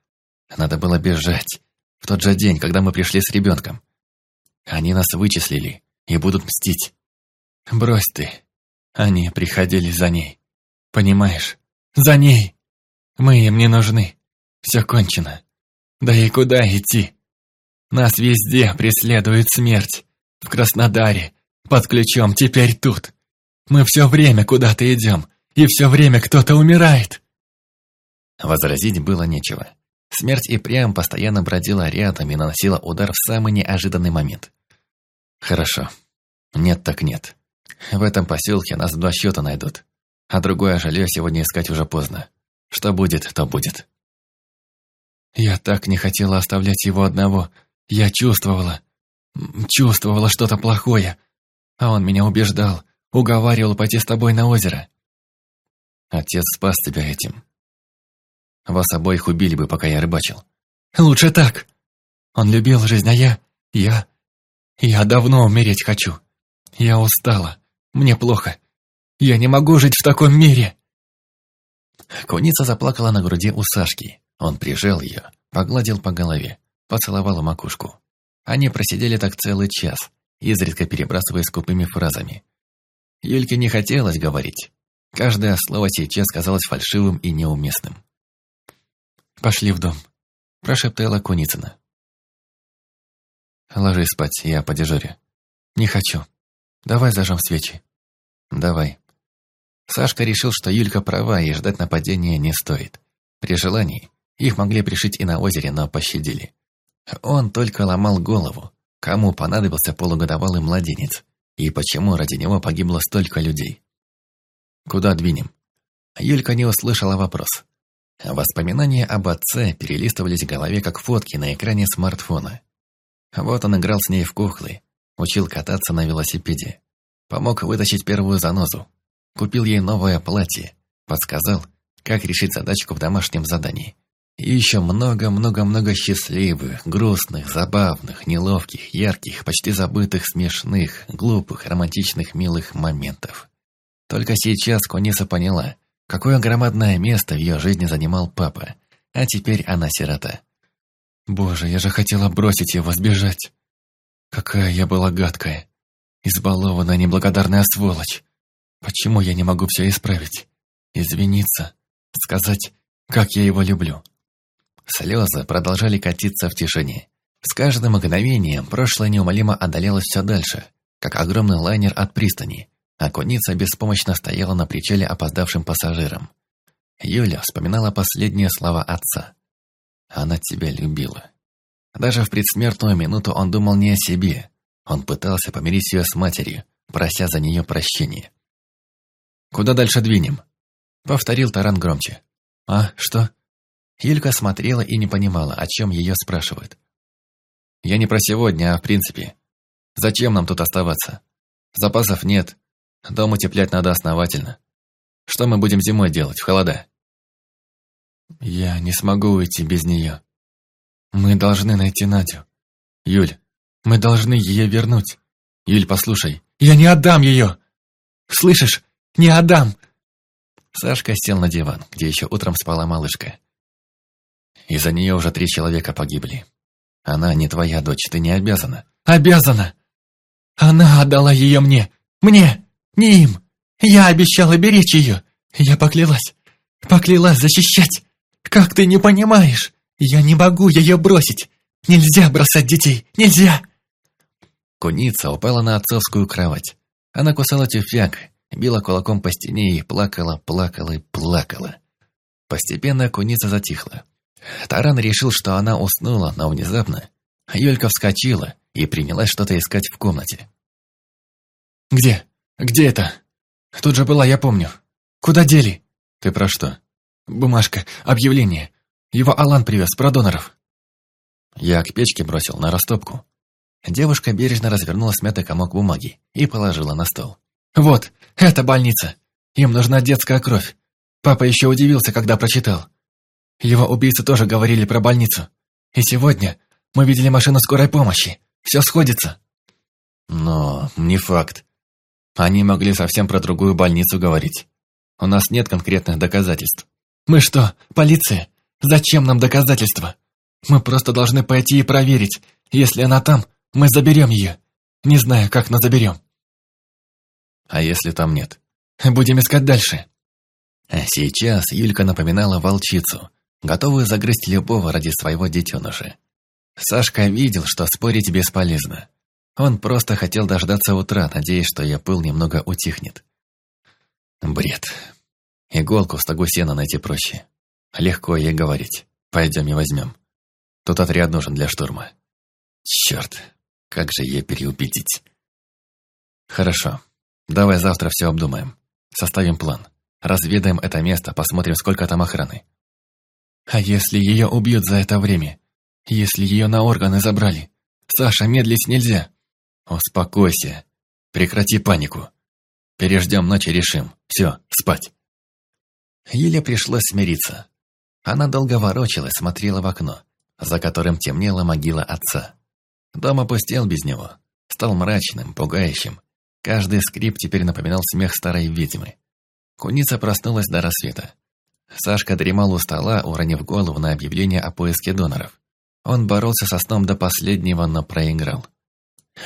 Надо было бежать. В тот же день, когда мы пришли с ребенком. Они нас вычислили и будут мстить. Брось ты. Они приходили за ней. Понимаешь? За ней! Мы им не нужны. Все кончено. Да и куда идти? Нас везде преследует смерть. В Краснодаре, под ключом, теперь тут. Мы все время куда-то идем, и все время кто-то умирает. Возразить было нечего. Смерть и прям постоянно бродила рядом и наносила удар в самый неожиданный момент. Хорошо. Нет так нет. В этом поселке нас два счета найдут. А другое жилье сегодня искать уже поздно. Что будет, то будет. Я так не хотела оставлять его одного. Я чувствовала, чувствовала что-то плохое. А он меня убеждал, уговаривал пойти с тобой на озеро. Отец спас тебя этим. Вас обоих убили бы, пока я рыбачил. Лучше так. Он любил жизнь, а я... Я... Я давно умереть хочу. Я устала. Мне плохо. Я не могу жить в таком мире!» Куница заплакала на груди у Сашки. Он прижал ее, погладил по голове, поцеловал макушку. Они просидели так целый час, изредка перебрасывая скупыми фразами. Юльке не хотелось говорить. Каждое слово сейчас казалось фальшивым и неуместным. «Пошли в дом», – прошептала Куницына. «Ложись спать, я по дежуре». «Не хочу. Давай зажжем свечи». «Давай». Сашка решил, что Юлька права и ждать нападения не стоит. При желании их могли пришить и на озере, но пощадили. Он только ломал голову, кому понадобился полугодовалый младенец, И почему ради него погибло столько людей? Куда двинем? Юлька не услышала вопрос. Воспоминания об отце перелистывались в голове, как фотки на экране смартфона. Вот он играл с ней в куклы, учил кататься на велосипеде, помог вытащить первую занозу, купил ей новое платье, подсказал, как решить задачку в домашнем задании. И еще много-много-много счастливых, грустных, забавных, неловких, ярких, почти забытых, смешных, глупых, романтичных, милых моментов. Только сейчас Куниса поняла, какое громадное место в ее жизни занимал папа, а теперь она сирота. Боже, я же хотела бросить его, сбежать. Какая я была гадкая. Избалованная, неблагодарная сволочь. Почему я не могу все исправить? Извиниться. Сказать, как я его люблю. Слезы продолжали катиться в тишине. С каждым мгновением прошлое неумолимо одолелось все дальше, как огромный лайнер от пристани, а куница беспомощно стояла на причале опоздавшим пассажирам. Юля вспоминала последние слова отца. Она тебя любила. Даже в предсмертную минуту он думал не о себе. Он пытался помирить ее с матерью, прося за нее прощения. «Куда дальше двинем?» Повторил Таран громче. «А, что?» Юлька смотрела и не понимала, о чем ее спрашивают. «Я не про сегодня, а в принципе. Зачем нам тут оставаться? Запасов нет. Дом утеплять надо основательно. Что мы будем зимой делать, в холода?» «Я не смогу уйти без нее. Мы должны найти Надю. Юль, мы должны ее вернуть. Юль, послушай, я не отдам ее! Слышишь? Не отдам!» Сашка сел на диван, где еще утром спала малышка. Из-за нее уже три человека погибли. Она не твоя дочь, ты не обязана. Обязана! Она отдала ее мне! Мне! Не им! Я обещала беречь ее! Я поклялась! Поклялась защищать! Как ты не понимаешь? Я не могу ее бросить! Нельзя бросать детей! Нельзя!» Куница упала на отцовскую кровать. Она кусала тюфяк, била кулаком по стене и плакала, плакала и плакала. Постепенно куница затихла. Таран решил, что она уснула, но внезапно Юлька вскочила и принялась что-то искать в комнате. «Где? Где это? Тут же была, я помню. Куда дели?» «Ты про что?» «Бумажка, объявление. Его Алан привез, про доноров». Я к печке бросил на растопку. Девушка бережно развернула смятый комок бумаги и положила на стол. «Вот, это больница. Им нужна детская кровь. Папа еще удивился, когда прочитал. Его убийцы тоже говорили про больницу. И сегодня мы видели машину скорой помощи. Все сходится». «Но не факт. Они могли совсем про другую больницу говорить. У нас нет конкретных доказательств». «Мы что, полиция? Зачем нам доказательства? Мы просто должны пойти и проверить. Если она там, мы заберем ее. Не знаю, как, но заберем». «А если там нет?» «Будем искать дальше». А сейчас Юлька напоминала волчицу, готовую загрызть любого ради своего детеныша. Сашка видел, что спорить бесполезно. Он просто хотел дождаться утра, надеясь, что ее пыл немного утихнет. Бред. Иголку в стогу сена найти проще. Легко ей говорить. Пойдем и возьмем. Тут отряд нужен для штурма. Черт, как же ей переубедить. Хорошо. Давай завтра все обдумаем. Составим план. Разведаем это место, посмотрим, сколько там охраны. А если ее убьют за это время? Если ее на органы забрали? Саша, медлить нельзя. Успокойся. Прекрати панику. Переждем ночь и решим. Все, спать. Еле пришлось смириться. Она долго ворочалась, смотрела в окно, за которым темнела могила отца. Дом опустел без него. Стал мрачным, пугающим. Каждый скрип теперь напоминал смех старой ведьмы. Куница проснулась до рассвета. Сашка дремал у стола, уронив голову на объявление о поиске доноров. Он боролся со сном до последнего, но проиграл.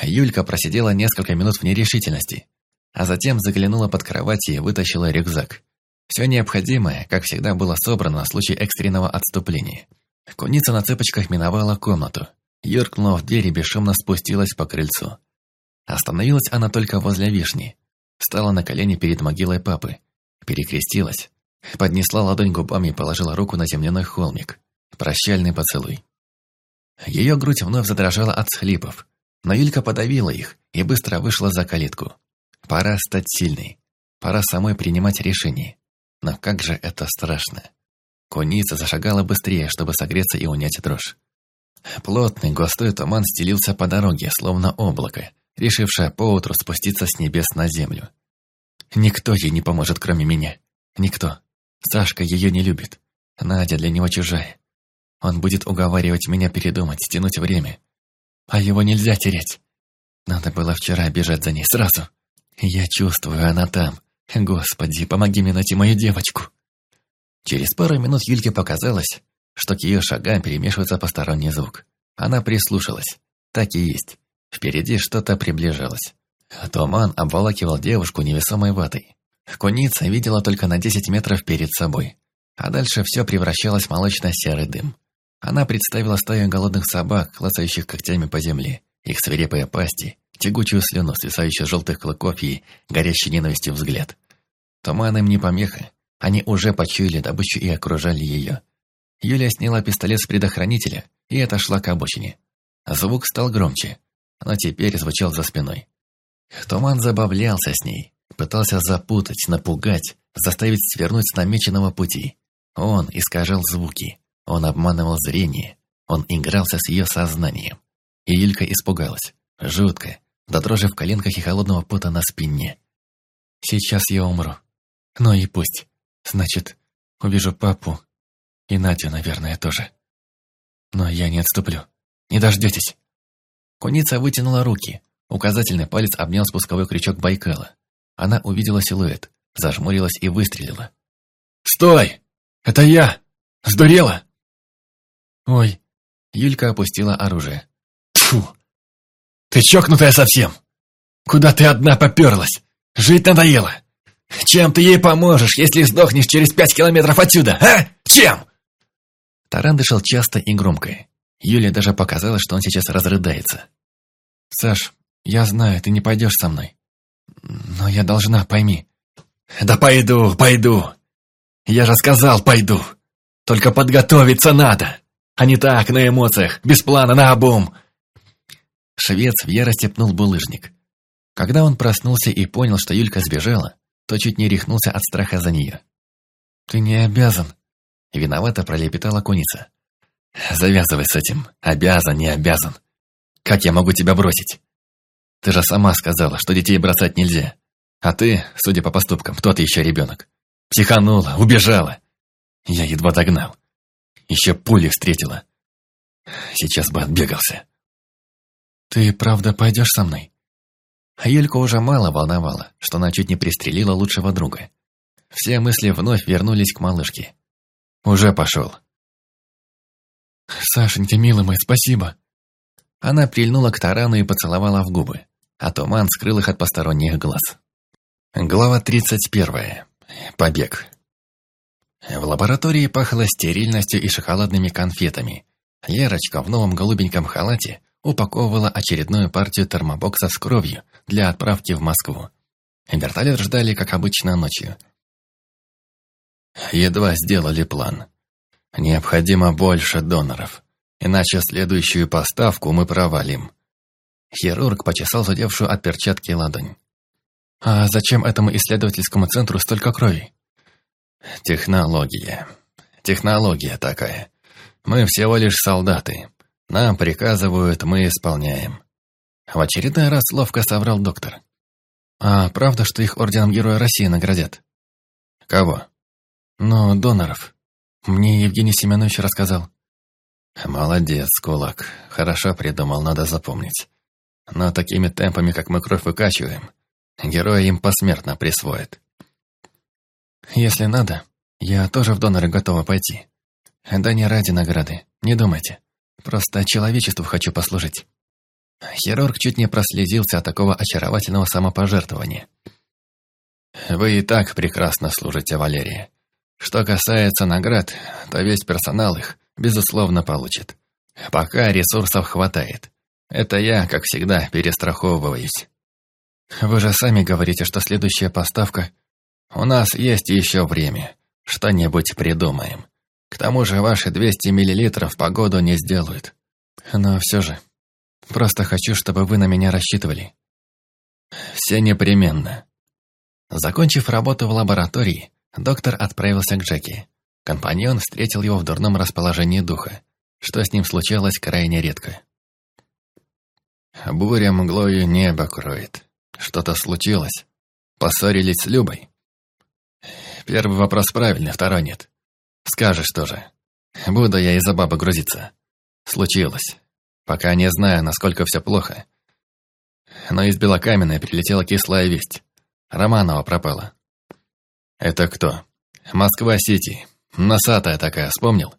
Юлька просидела несколько минут в нерешительности, а затем заглянула под кровать и вытащила рюкзак. Все необходимое, как всегда, было собрано на случай экстренного отступления. Куница на цыпочках миновала комнату. Юркнула в дверь и бесшумно спустилась по крыльцу. Остановилась она только возле вишни. Встала на колени перед могилой папы. Перекрестилась. Поднесла ладонь губами и положила руку на земляной холмик. Прощальный поцелуй. Ее грудь вновь задрожала от схлипов. Но Юлька подавила их и быстро вышла за калитку. Пора стать сильной. Пора самой принимать решения. Но как же это страшно. Куница зашагала быстрее, чтобы согреться и унять дрожь. Плотный густой туман стелился по дороге, словно облако, решившее поутру спуститься с небес на землю. Никто ей не поможет, кроме меня. Никто. Сашка ее не любит. Надя для него чужая. Он будет уговаривать меня передумать, стянуть время. А его нельзя терять. Надо было вчера бежать за ней сразу. Я чувствую, она там. Господи, помоги мне найти мою девочку. Через пару минут Юльке показалось, что к ее шагам перемешивается посторонний звук. Она прислушалась. Так и есть. Впереди что-то приближалось. Туман обволакивал девушку невесомой ватой. Куница видела только на 10 метров перед собой. А дальше все превращалось в молочно-серый дым. Она представила стаю голодных собак, клацающих когтями по земле, их свирепые пасти, тягучую слюну, свисающую желтых клыков и горящий ненавистью взгляд. Туман им не помеха. Они уже почуяли добычу и окружали ее. Юлия сняла пистолет с предохранителя и отошла к обочине. Звук стал громче, но теперь звучал за спиной. Туман забавлялся с ней, пытался запутать, напугать, заставить свернуть с намеченного пути. Он искажал звуки, он обманывал зрение, он игрался с ее сознанием. И Юлька испугалась, жутко, до дрожи в коленках и холодного пота на спине. «Сейчас я умру. Ну и пусть. Значит, увижу папу и Надю, наверное, тоже. Но я не отступлю. Не дождетесь». Куница вытянула руки. Указательный палец обнял спусковой крючок Байкала. Она увидела силуэт, зажмурилась и выстрелила. «Стой! Это я! Сдурела!» «Ой!» Юлька опустила оружие. «Тьфу! Ты чокнутая совсем! Куда ты одна поперлась? Жить надоело! Чем ты ей поможешь, если сдохнешь через пять километров отсюда, а? Чем?» Таран дышал часто и громко. Юле даже показалось, что он сейчас разрыдается. «Саш, я знаю, ты не пойдешь со мной. Но я должна, пойми». «Да пойду, пойду. Я же сказал, пойду. Только подготовиться надо, а не так, на эмоциях, без плана, на обум». Швец в ярости пнул булыжник. Когда он проснулся и понял, что Юлька сбежала, то чуть не рехнулся от страха за нее. «Ты не обязан», — виновато пролепетала куница. «Завязывай с этим. Обязан, не обязан. Как я могу тебя бросить? Ты же сама сказала, что детей бросать нельзя. А ты, судя по поступкам, тот еще ребенок. Психанула, убежала. Я едва догнал. Еще пули встретила. Сейчас бы отбегался. Ты правда пойдешь со мной? А уже мало волновала, что она чуть не пристрелила лучшего друга. Все мысли вновь вернулись к малышке. Уже пошел. «Сашенька, милый мой, спасибо!» Она прильнула к тарану и поцеловала в губы, а туман скрыл их от посторонних глаз. Глава 31. Побег. В лаборатории пахло стерильностью и шоколадными конфетами. Лерочка в новом голубеньком халате упаковывала очередную партию термобокса с кровью для отправки в Москву. Вертолет ждали, как обычно, ночью. Едва сделали план. Необходимо больше доноров, иначе следующую поставку мы провалим. Хирург почесал задевшую от перчатки ладонь. «А зачем этому исследовательскому центру столько крови?» «Технология. Технология такая. Мы всего лишь солдаты. Нам приказывают, мы исполняем». В очередной раз ловко соврал доктор. «А правда, что их орденом Героя России наградят?» «Кого?» «Ну, доноров. Мне Евгений Семенович рассказал». «Молодец, кулак. Хорошо придумал, надо запомнить. Но такими темпами, как мы кровь выкачиваем, герои им посмертно присвоят». «Если надо, я тоже в доноры готова пойти. Да не ради награды, не думайте. Просто человечеству хочу послужить». Хирург чуть не прослезился от такого очаровательного самопожертвования. «Вы и так прекрасно служите, Валерия. Что касается наград, то весь персонал их, безусловно, получит. Пока ресурсов хватает. Это я, как всегда, перестраховываюсь. Вы же сами говорите, что следующая поставка... У нас есть еще время. Что-нибудь придумаем. К тому же ваши 200 миллилитров погоду не сделают. Но все же... Просто хочу, чтобы вы на меня рассчитывали». «Все непременно». Закончив работу в лаборатории, доктор отправился к Джеки. Компаньон встретил его в дурном расположении духа, что с ним случалось крайне редко. Буря мглою небо кроет. Что-то случилось. Поссорились с Любой. Первый вопрос правильный, второй нет. Скажешь тоже. Буду я из-за бабы грузиться. Случилось. Пока не знаю, насколько все плохо. Но из Белокаменной прилетела кислая весть. Романова пропала. Это кто? Москва-Сити. Носатая такая, вспомнил?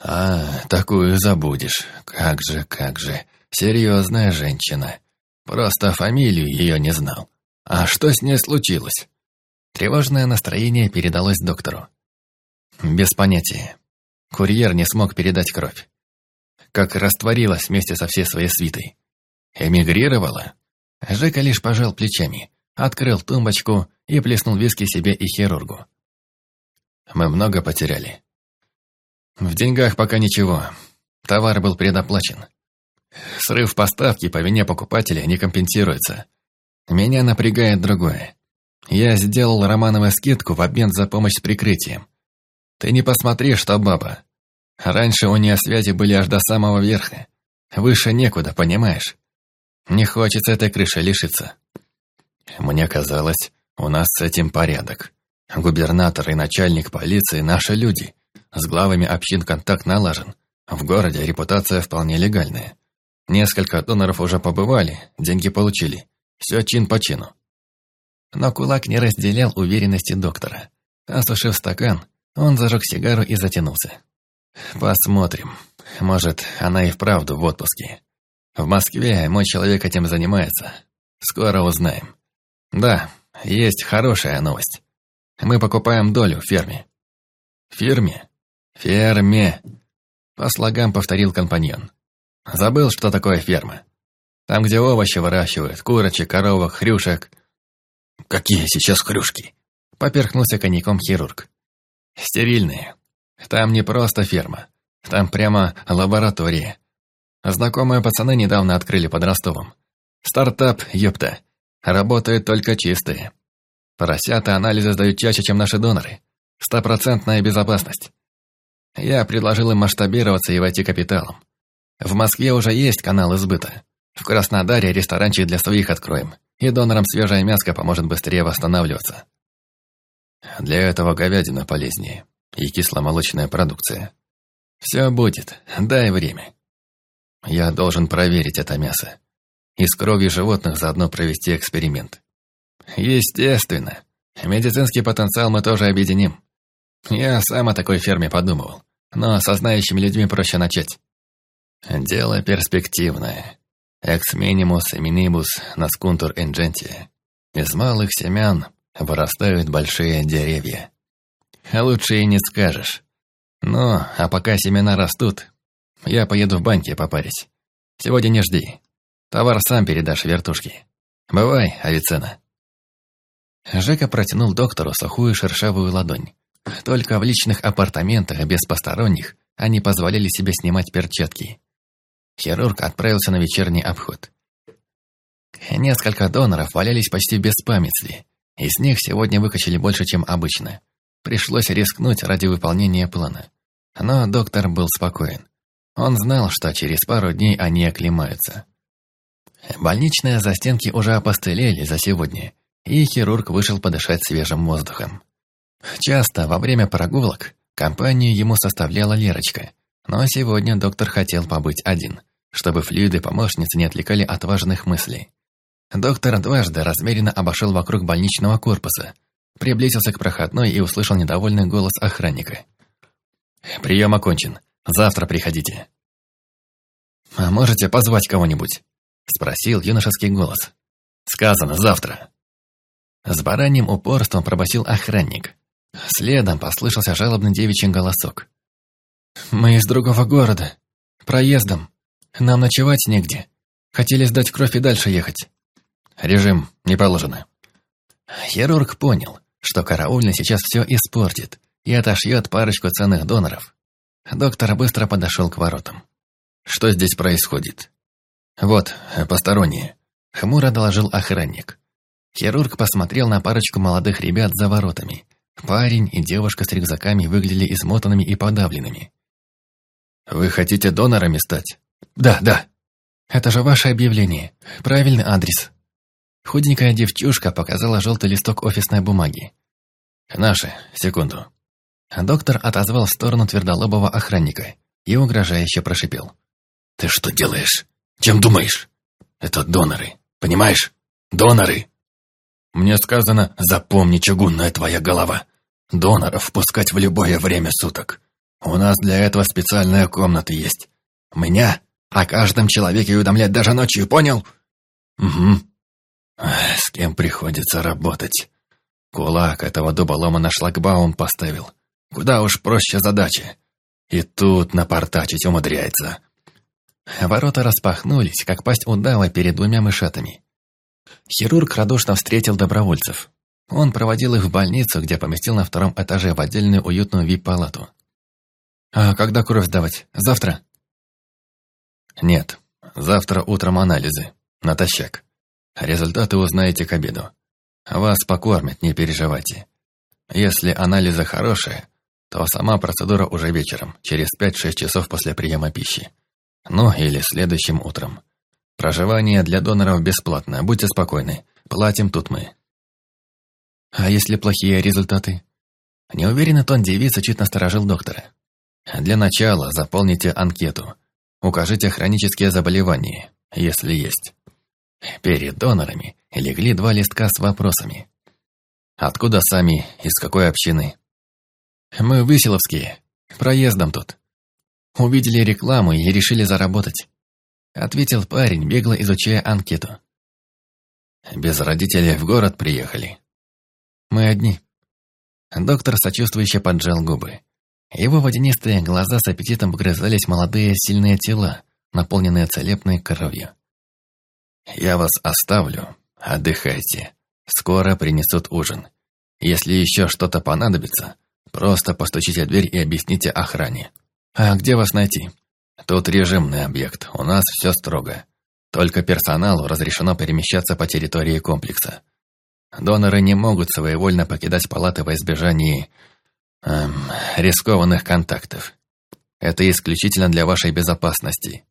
А, такую забудешь. Как же, как же. Серьезная женщина. Просто фамилию ее не знал. А что с ней случилось? Тревожное настроение передалось доктору. Без понятия. Курьер не смог передать кровь. Как растворилась вместе со всей своей свитой. Эмигрировала? Жека лишь пожал плечами, открыл тумбочку и плеснул виски себе и хирургу. Мы много потеряли. В деньгах пока ничего. Товар был предоплачен. Срыв поставки по вине покупателя не компенсируется. Меня напрягает другое. Я сделал Романовой скидку в обмен за помощь с прикрытием. Ты не посмотри, что баба. Раньше у нее связи были аж до самого верха. Выше некуда, понимаешь? Не хочется этой крыши лишиться. Мне казалось, у нас с этим порядок. Губернатор и начальник полиции – наши люди. С главами общин контакт налажен. В городе репутация вполне легальная. Несколько доноров уже побывали, деньги получили. Все чин по чину. Но кулак не разделял уверенности доктора. Осушив стакан, он зажег сигару и затянулся. «Посмотрим. Может, она и вправду в отпуске. В Москве мой человек этим занимается. Скоро узнаем. Да, есть хорошая новость. Мы покупаем долю в ферме». «Фирме?» «Ферме», — по слогам повторил компаньон. Забыл, что такое ферма. Там, где овощи выращивают, курочек, коровок, хрюшек. Какие сейчас хрюшки? Поперхнулся коньяком хирург. Стерильные. Там не просто ферма. Там прямо лаборатория. Знакомые пацаны недавно открыли под Ростовом. Стартап, ёпта. Работают только чистые. Поросята анализы сдают чаще, чем наши доноры. Стопроцентная безопасность. Я предложил им масштабироваться и войти капиталом. В Москве уже есть канал избыта. В Краснодаре ресторанчик для своих откроем, и донорам свежее мяско поможет быстрее восстанавливаться. Для этого говядина полезнее и кисломолочная продукция. Все будет, дай время. Я должен проверить это мясо. И с кровью животных заодно провести эксперимент. Естественно. Медицинский потенциал мы тоже объединим. Я сам о такой ферме подумывал, но со знающими людьми проще начать. Дело перспективное. Экс минимус и минибус наскунтур инжентия. Из малых семян вырастают большие деревья. Лучше и не скажешь. Ну, а пока семена растут, я поеду в баньке попарить. Сегодня не жди. Товар сам передашь вертушке. Бывай, Авиценна. Жека протянул доктору сухую шершавую ладонь. Только в личных апартаментах без посторонних они позволяли себе снимать перчатки. Хирург отправился на вечерний обход. Несколько доноров валялись почти без беспамятстве. Из них сегодня выкачали больше, чем обычно. Пришлось рискнуть ради выполнения плана. Но доктор был спокоен. Он знал, что через пару дней они оклемаются. Больничные застенки уже опостылели за сегодня, и хирург вышел подышать свежим воздухом. Часто во время прогулок компанию ему составляла Лерочка – но сегодня доктор хотел побыть один, чтобы флюиды помощницы не отвлекали от важных мыслей. Доктор дважды размеренно обошел вокруг больничного корпуса, приблизился к проходной и услышал недовольный голос охранника. «Прием окончен. Завтра приходите». «А можете позвать кого-нибудь?» — спросил юношеский голос. «Сказано, завтра». С бараньим упорством пробасил охранник. Следом послышался жалобный девичий голосок. «Мы из другого города. Проездом. Нам ночевать негде. Хотели сдать кровь и дальше ехать». «Режим не положено». Хирург понял, что караульный сейчас все испортит и отошьет парочку ценных доноров. Доктор быстро подошел к воротам. «Что здесь происходит?» Вот, посторонние. Хмуро доложил охранник. Хирург посмотрел на парочку молодых ребят за воротами. Парень и девушка с рюкзаками выглядели измотанными и подавленными. «Вы хотите донорами стать?» «Да, да. Это же ваше объявление. Правильный адрес». Худенькая девчушка показала желтый листок офисной бумаги. «Наши. Секунду». Доктор отозвал в сторону твердолобого охранника и угрожающе прошипел. «Ты что делаешь? Чем думаешь? Это доноры. Понимаешь? Доноры!» Мне сказано, запомни, чугунная твоя голова. Доноров впускать в любое время суток. У нас для этого специальная комната есть. Меня о каждом человеке уведомлять даже ночью, понял? Угу. С кем приходится работать? Кулак этого дуболома на шлагбаум поставил. Куда уж проще задачи. И тут напортачить умудряется. Ворота распахнулись, как пасть удава перед двумя мышатами. Хирург радушно встретил добровольцев. Он проводил их в больницу, где поместил на втором этаже в отдельную уютную вип-палату. «А когда кровь сдавать? Завтра?» «Нет, завтра утром анализы. Натощак. Результаты узнаете к обеду. Вас покормят, не переживайте. Если анализы хорошие, то сама процедура уже вечером, через 5-6 часов после приема пищи. Ну, или следующим утром. Проживание для доноров бесплатно, будьте спокойны. Платим тут мы. А если плохие результаты? Неуверенный тон девицы чуть насторожил доктора. Для начала заполните анкету. Укажите хронические заболевания, если есть. Перед донорами легли два листка с вопросами. Откуда сами, из какой общины? Мы выселовские, проездом тут. Увидели рекламу и решили заработать. Ответил парень, бегло изучая анкету. Без родителей в город приехали. Мы одни. Доктор сочувствующе поджал губы. Его водянистые глаза с аппетитом погрызались молодые сильные тела, наполненные целебной кровью. «Я вас оставлю. Отдыхайте. Скоро принесут ужин. Если еще что-то понадобится, просто постучите в дверь и объясните охране. А где вас найти?» Тут режимный объект, у нас все строго. Только персоналу разрешено перемещаться по территории комплекса. Доноры не могут своевольно покидать палаты во избежании эм, рискованных контактов. Это исключительно для вашей безопасности.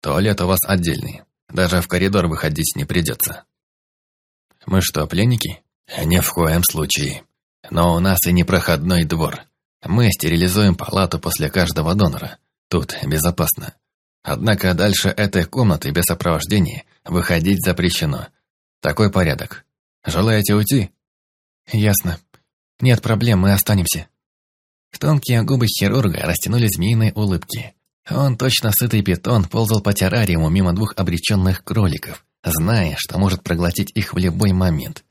Туалет у вас отдельный. Даже в коридор выходить не придется. Мы что, пленники? Ни в коем случае. Но у нас и непроходной двор. Мы стерилизуем палату после каждого донора. Тут безопасно. Однако дальше этой комнаты без сопровождения выходить запрещено. Такой порядок. Желаете уйти? Ясно. Нет проблем, мы останемся. Тонкие губы хирурга растянули змеиные улыбки. Он, точно сытый питон, ползал по террариуму мимо двух обреченных кроликов, зная, что может проглотить их в любой момент.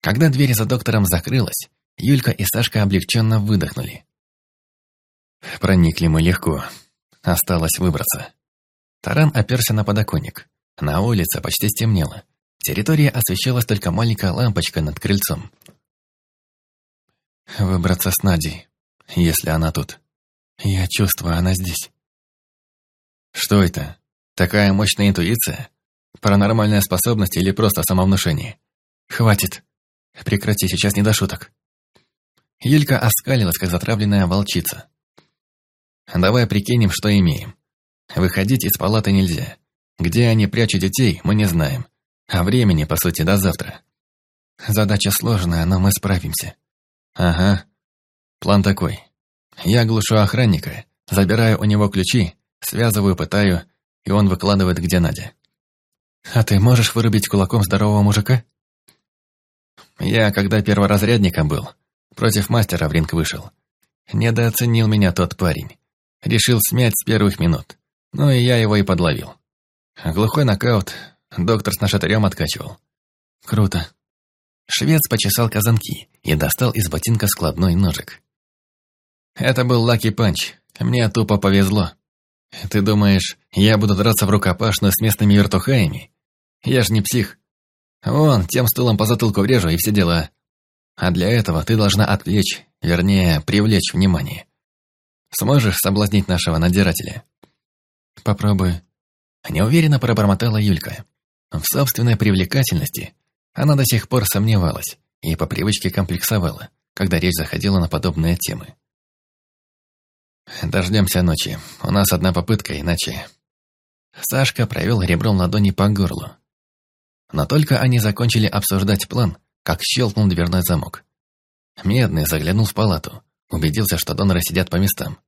Когда дверь за доктором закрылась, Юлька и Сашка облегченно выдохнули. Проникли мы легко. Осталось выбраться. Таран оперся на подоконник. На улице почти стемнело. Территория освещалась только маленькая лампочка над крыльцом. Выбраться с Надей, если она тут. Я чувствую, она здесь. Что это? Такая мощная интуиция? Паранормальная способность или просто самовнушение? Хватит. Прекрати, сейчас не до шуток. Юлька оскалилась, как затравленная волчица. Давай прикинем, что имеем. Выходить из палаты нельзя. Где они прячут детей, мы не знаем. А времени, по сути, до завтра. Задача сложная, но мы справимся. Ага. План такой. Я глушу охранника, забираю у него ключи, связываю, пытаю, и он выкладывает, где Надя. А ты можешь вырубить кулаком здорового мужика? Я, когда перворазрядником был, против мастера в ринг вышел. Недооценил меня тот парень. Решил смять с первых минут. Ну и я его и подловил. Глухой нокаут. Доктор с нашатырем откачивал. Круто. Швец почесал казанки и достал из ботинка складной ножик. Это был lucky punch. Мне тупо повезло. Ты думаешь, я буду драться в рукопашную с местными вертухаями? Я ж не псих. Вон, тем стулом по затылку врежу и все дела. А для этого ты должна отвлечь, вернее, привлечь внимание. Сможешь соблазнить нашего надзирателя? Попробую. Неуверенно пробормотала Юлька. В собственной привлекательности она до сих пор сомневалась и по привычке комплексовала, когда речь заходила на подобные темы. «Дождемся ночи. У нас одна попытка, иначе...» Сашка провел ребром ладони по горлу. Но только они закончили обсуждать план, как щелкнул дверной замок. Медный заглянул в палату, убедился, что доноры сидят по местам,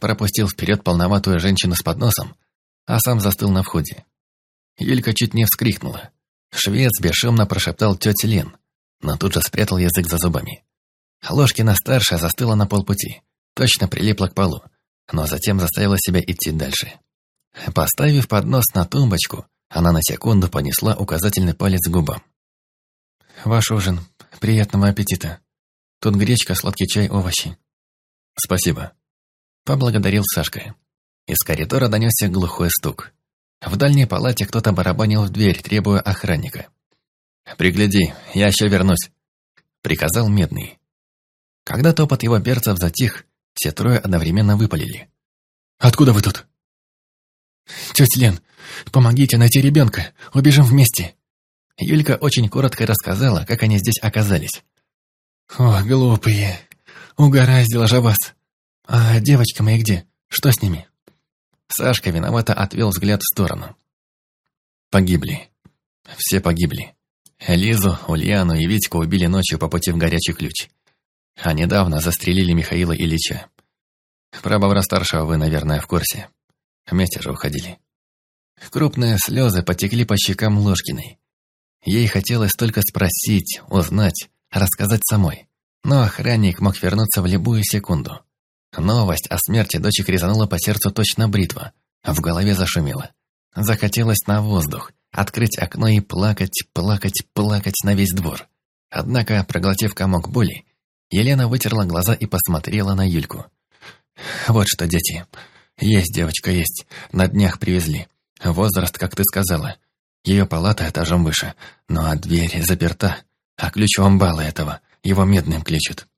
пропустил вперед полноватую женщину с подносом, а сам застыл на входе. Юлька чуть не вскрикнула. Швец бесшумно прошептал тете Лен, но тут же спрятал язык за зубами. Ложкина-старшая застыла на полпути, точно прилипла к полу, но затем заставила себя идти дальше. Поставив поднос на тумбочку, она на секунду понесла указательный палец к губам. «Ваш ужин. Приятного аппетита. Тут гречка, сладкий чай, овощи». «Спасибо», — поблагодарил Сашка. Из коридора донесся глухой стук. В дальней палате кто-то барабанил в дверь, требуя охранника. «Пригляди, я еще вернусь», — приказал Медный. Когда топот его берцев затих, все трое одновременно выпалили. «Откуда вы тут?» «Тетя Лен, помогите найти ребенка, убежим вместе». Юлька очень коротко рассказала, как они здесь оказались. «О, глупые, угораздило же вас. А девочка мои где? Что с ними?» Сашка виновато отвел взгляд в сторону. Погибли. Все погибли. Лизу, Ульяну и Витьку убили ночью по пути в горячий ключ. А недавно застрелили Михаила Ильича. Про Бобра-старшего вы, наверное, в курсе. Вместе же уходили. Крупные слезы потекли по щекам Ложкиной. Ей хотелось только спросить, узнать, рассказать самой. Но охранник мог вернуться в любую секунду. Новость о смерти дочек резанула по сердцу точно бритва. В голове зашумело. Захотелось на воздух, открыть окно и плакать, плакать, плакать на весь двор. Однако, проглотив комок боли, Елена вытерла глаза и посмотрела на Юльку. «Вот что, дети. Есть девочка, есть. На днях привезли. Возраст, как ты сказала. Ее палата этажом выше, но дверь заперта, а ключ у амбала этого. Его медным кличут.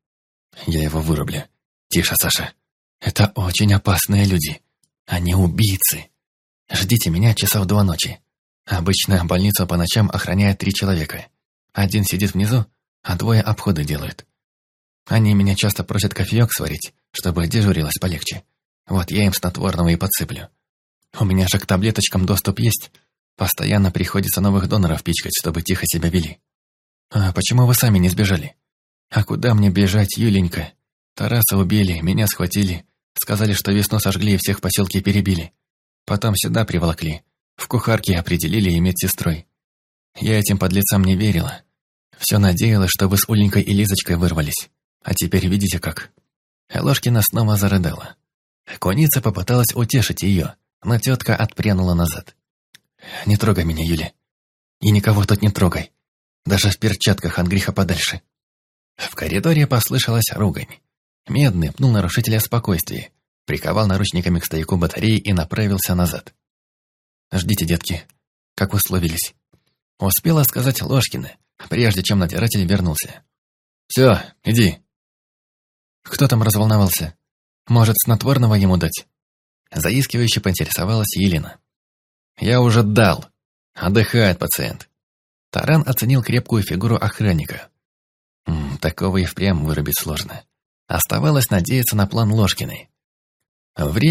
Я его вырублю. Тише, Саша. Это очень опасные люди. Они убийцы. Ждите меня часов два ночи. Обычно больницу по ночам охраняет три человека. Один сидит внизу, а двое обходы делают. Они меня часто просят кофеек сварить, чтобы дежурилось полегче. Вот я им снотворного и подсыплю. У меня же к таблеточкам доступ есть. Постоянно приходится новых доноров пичкать, чтобы тихо себя вели. А почему вы сами не сбежали? А куда мне бежать, Юленька? Тараса убили, меня схватили. Сказали, что весну сожгли и всех в поселке перебили. Потом сюда приволокли. В кухарке определили и медсестрой. Я этим подлецам не верила. Все надеялась, что вы с Уленькой и Лизочкой вырвались. А теперь видите как. Ложкина снова зарыдала. Куница попыталась утешить ее, но тетка отпрянула назад. «Не трогай меня, Юля. И никого тут не трогай. Даже в перчатках от греха подальше». В коридоре послышалась ругань. Медный пнул нарушителя спокойствия, приковал наручниками к стояку батареи и направился назад. «Ждите, детки, как условились». Успела сказать Ложкина, прежде чем надиратель вернулся. «Все, иди». Кто там разволновался? Может, снотворного ему дать? Заискивающе поинтересовалась Елена. «Я уже дал. Отдыхает пациент». Таран оценил крепкую фигуру охранника. М -м, такого и впрямь вырубить сложно. Оставалось надеяться на план Ложкиной. Время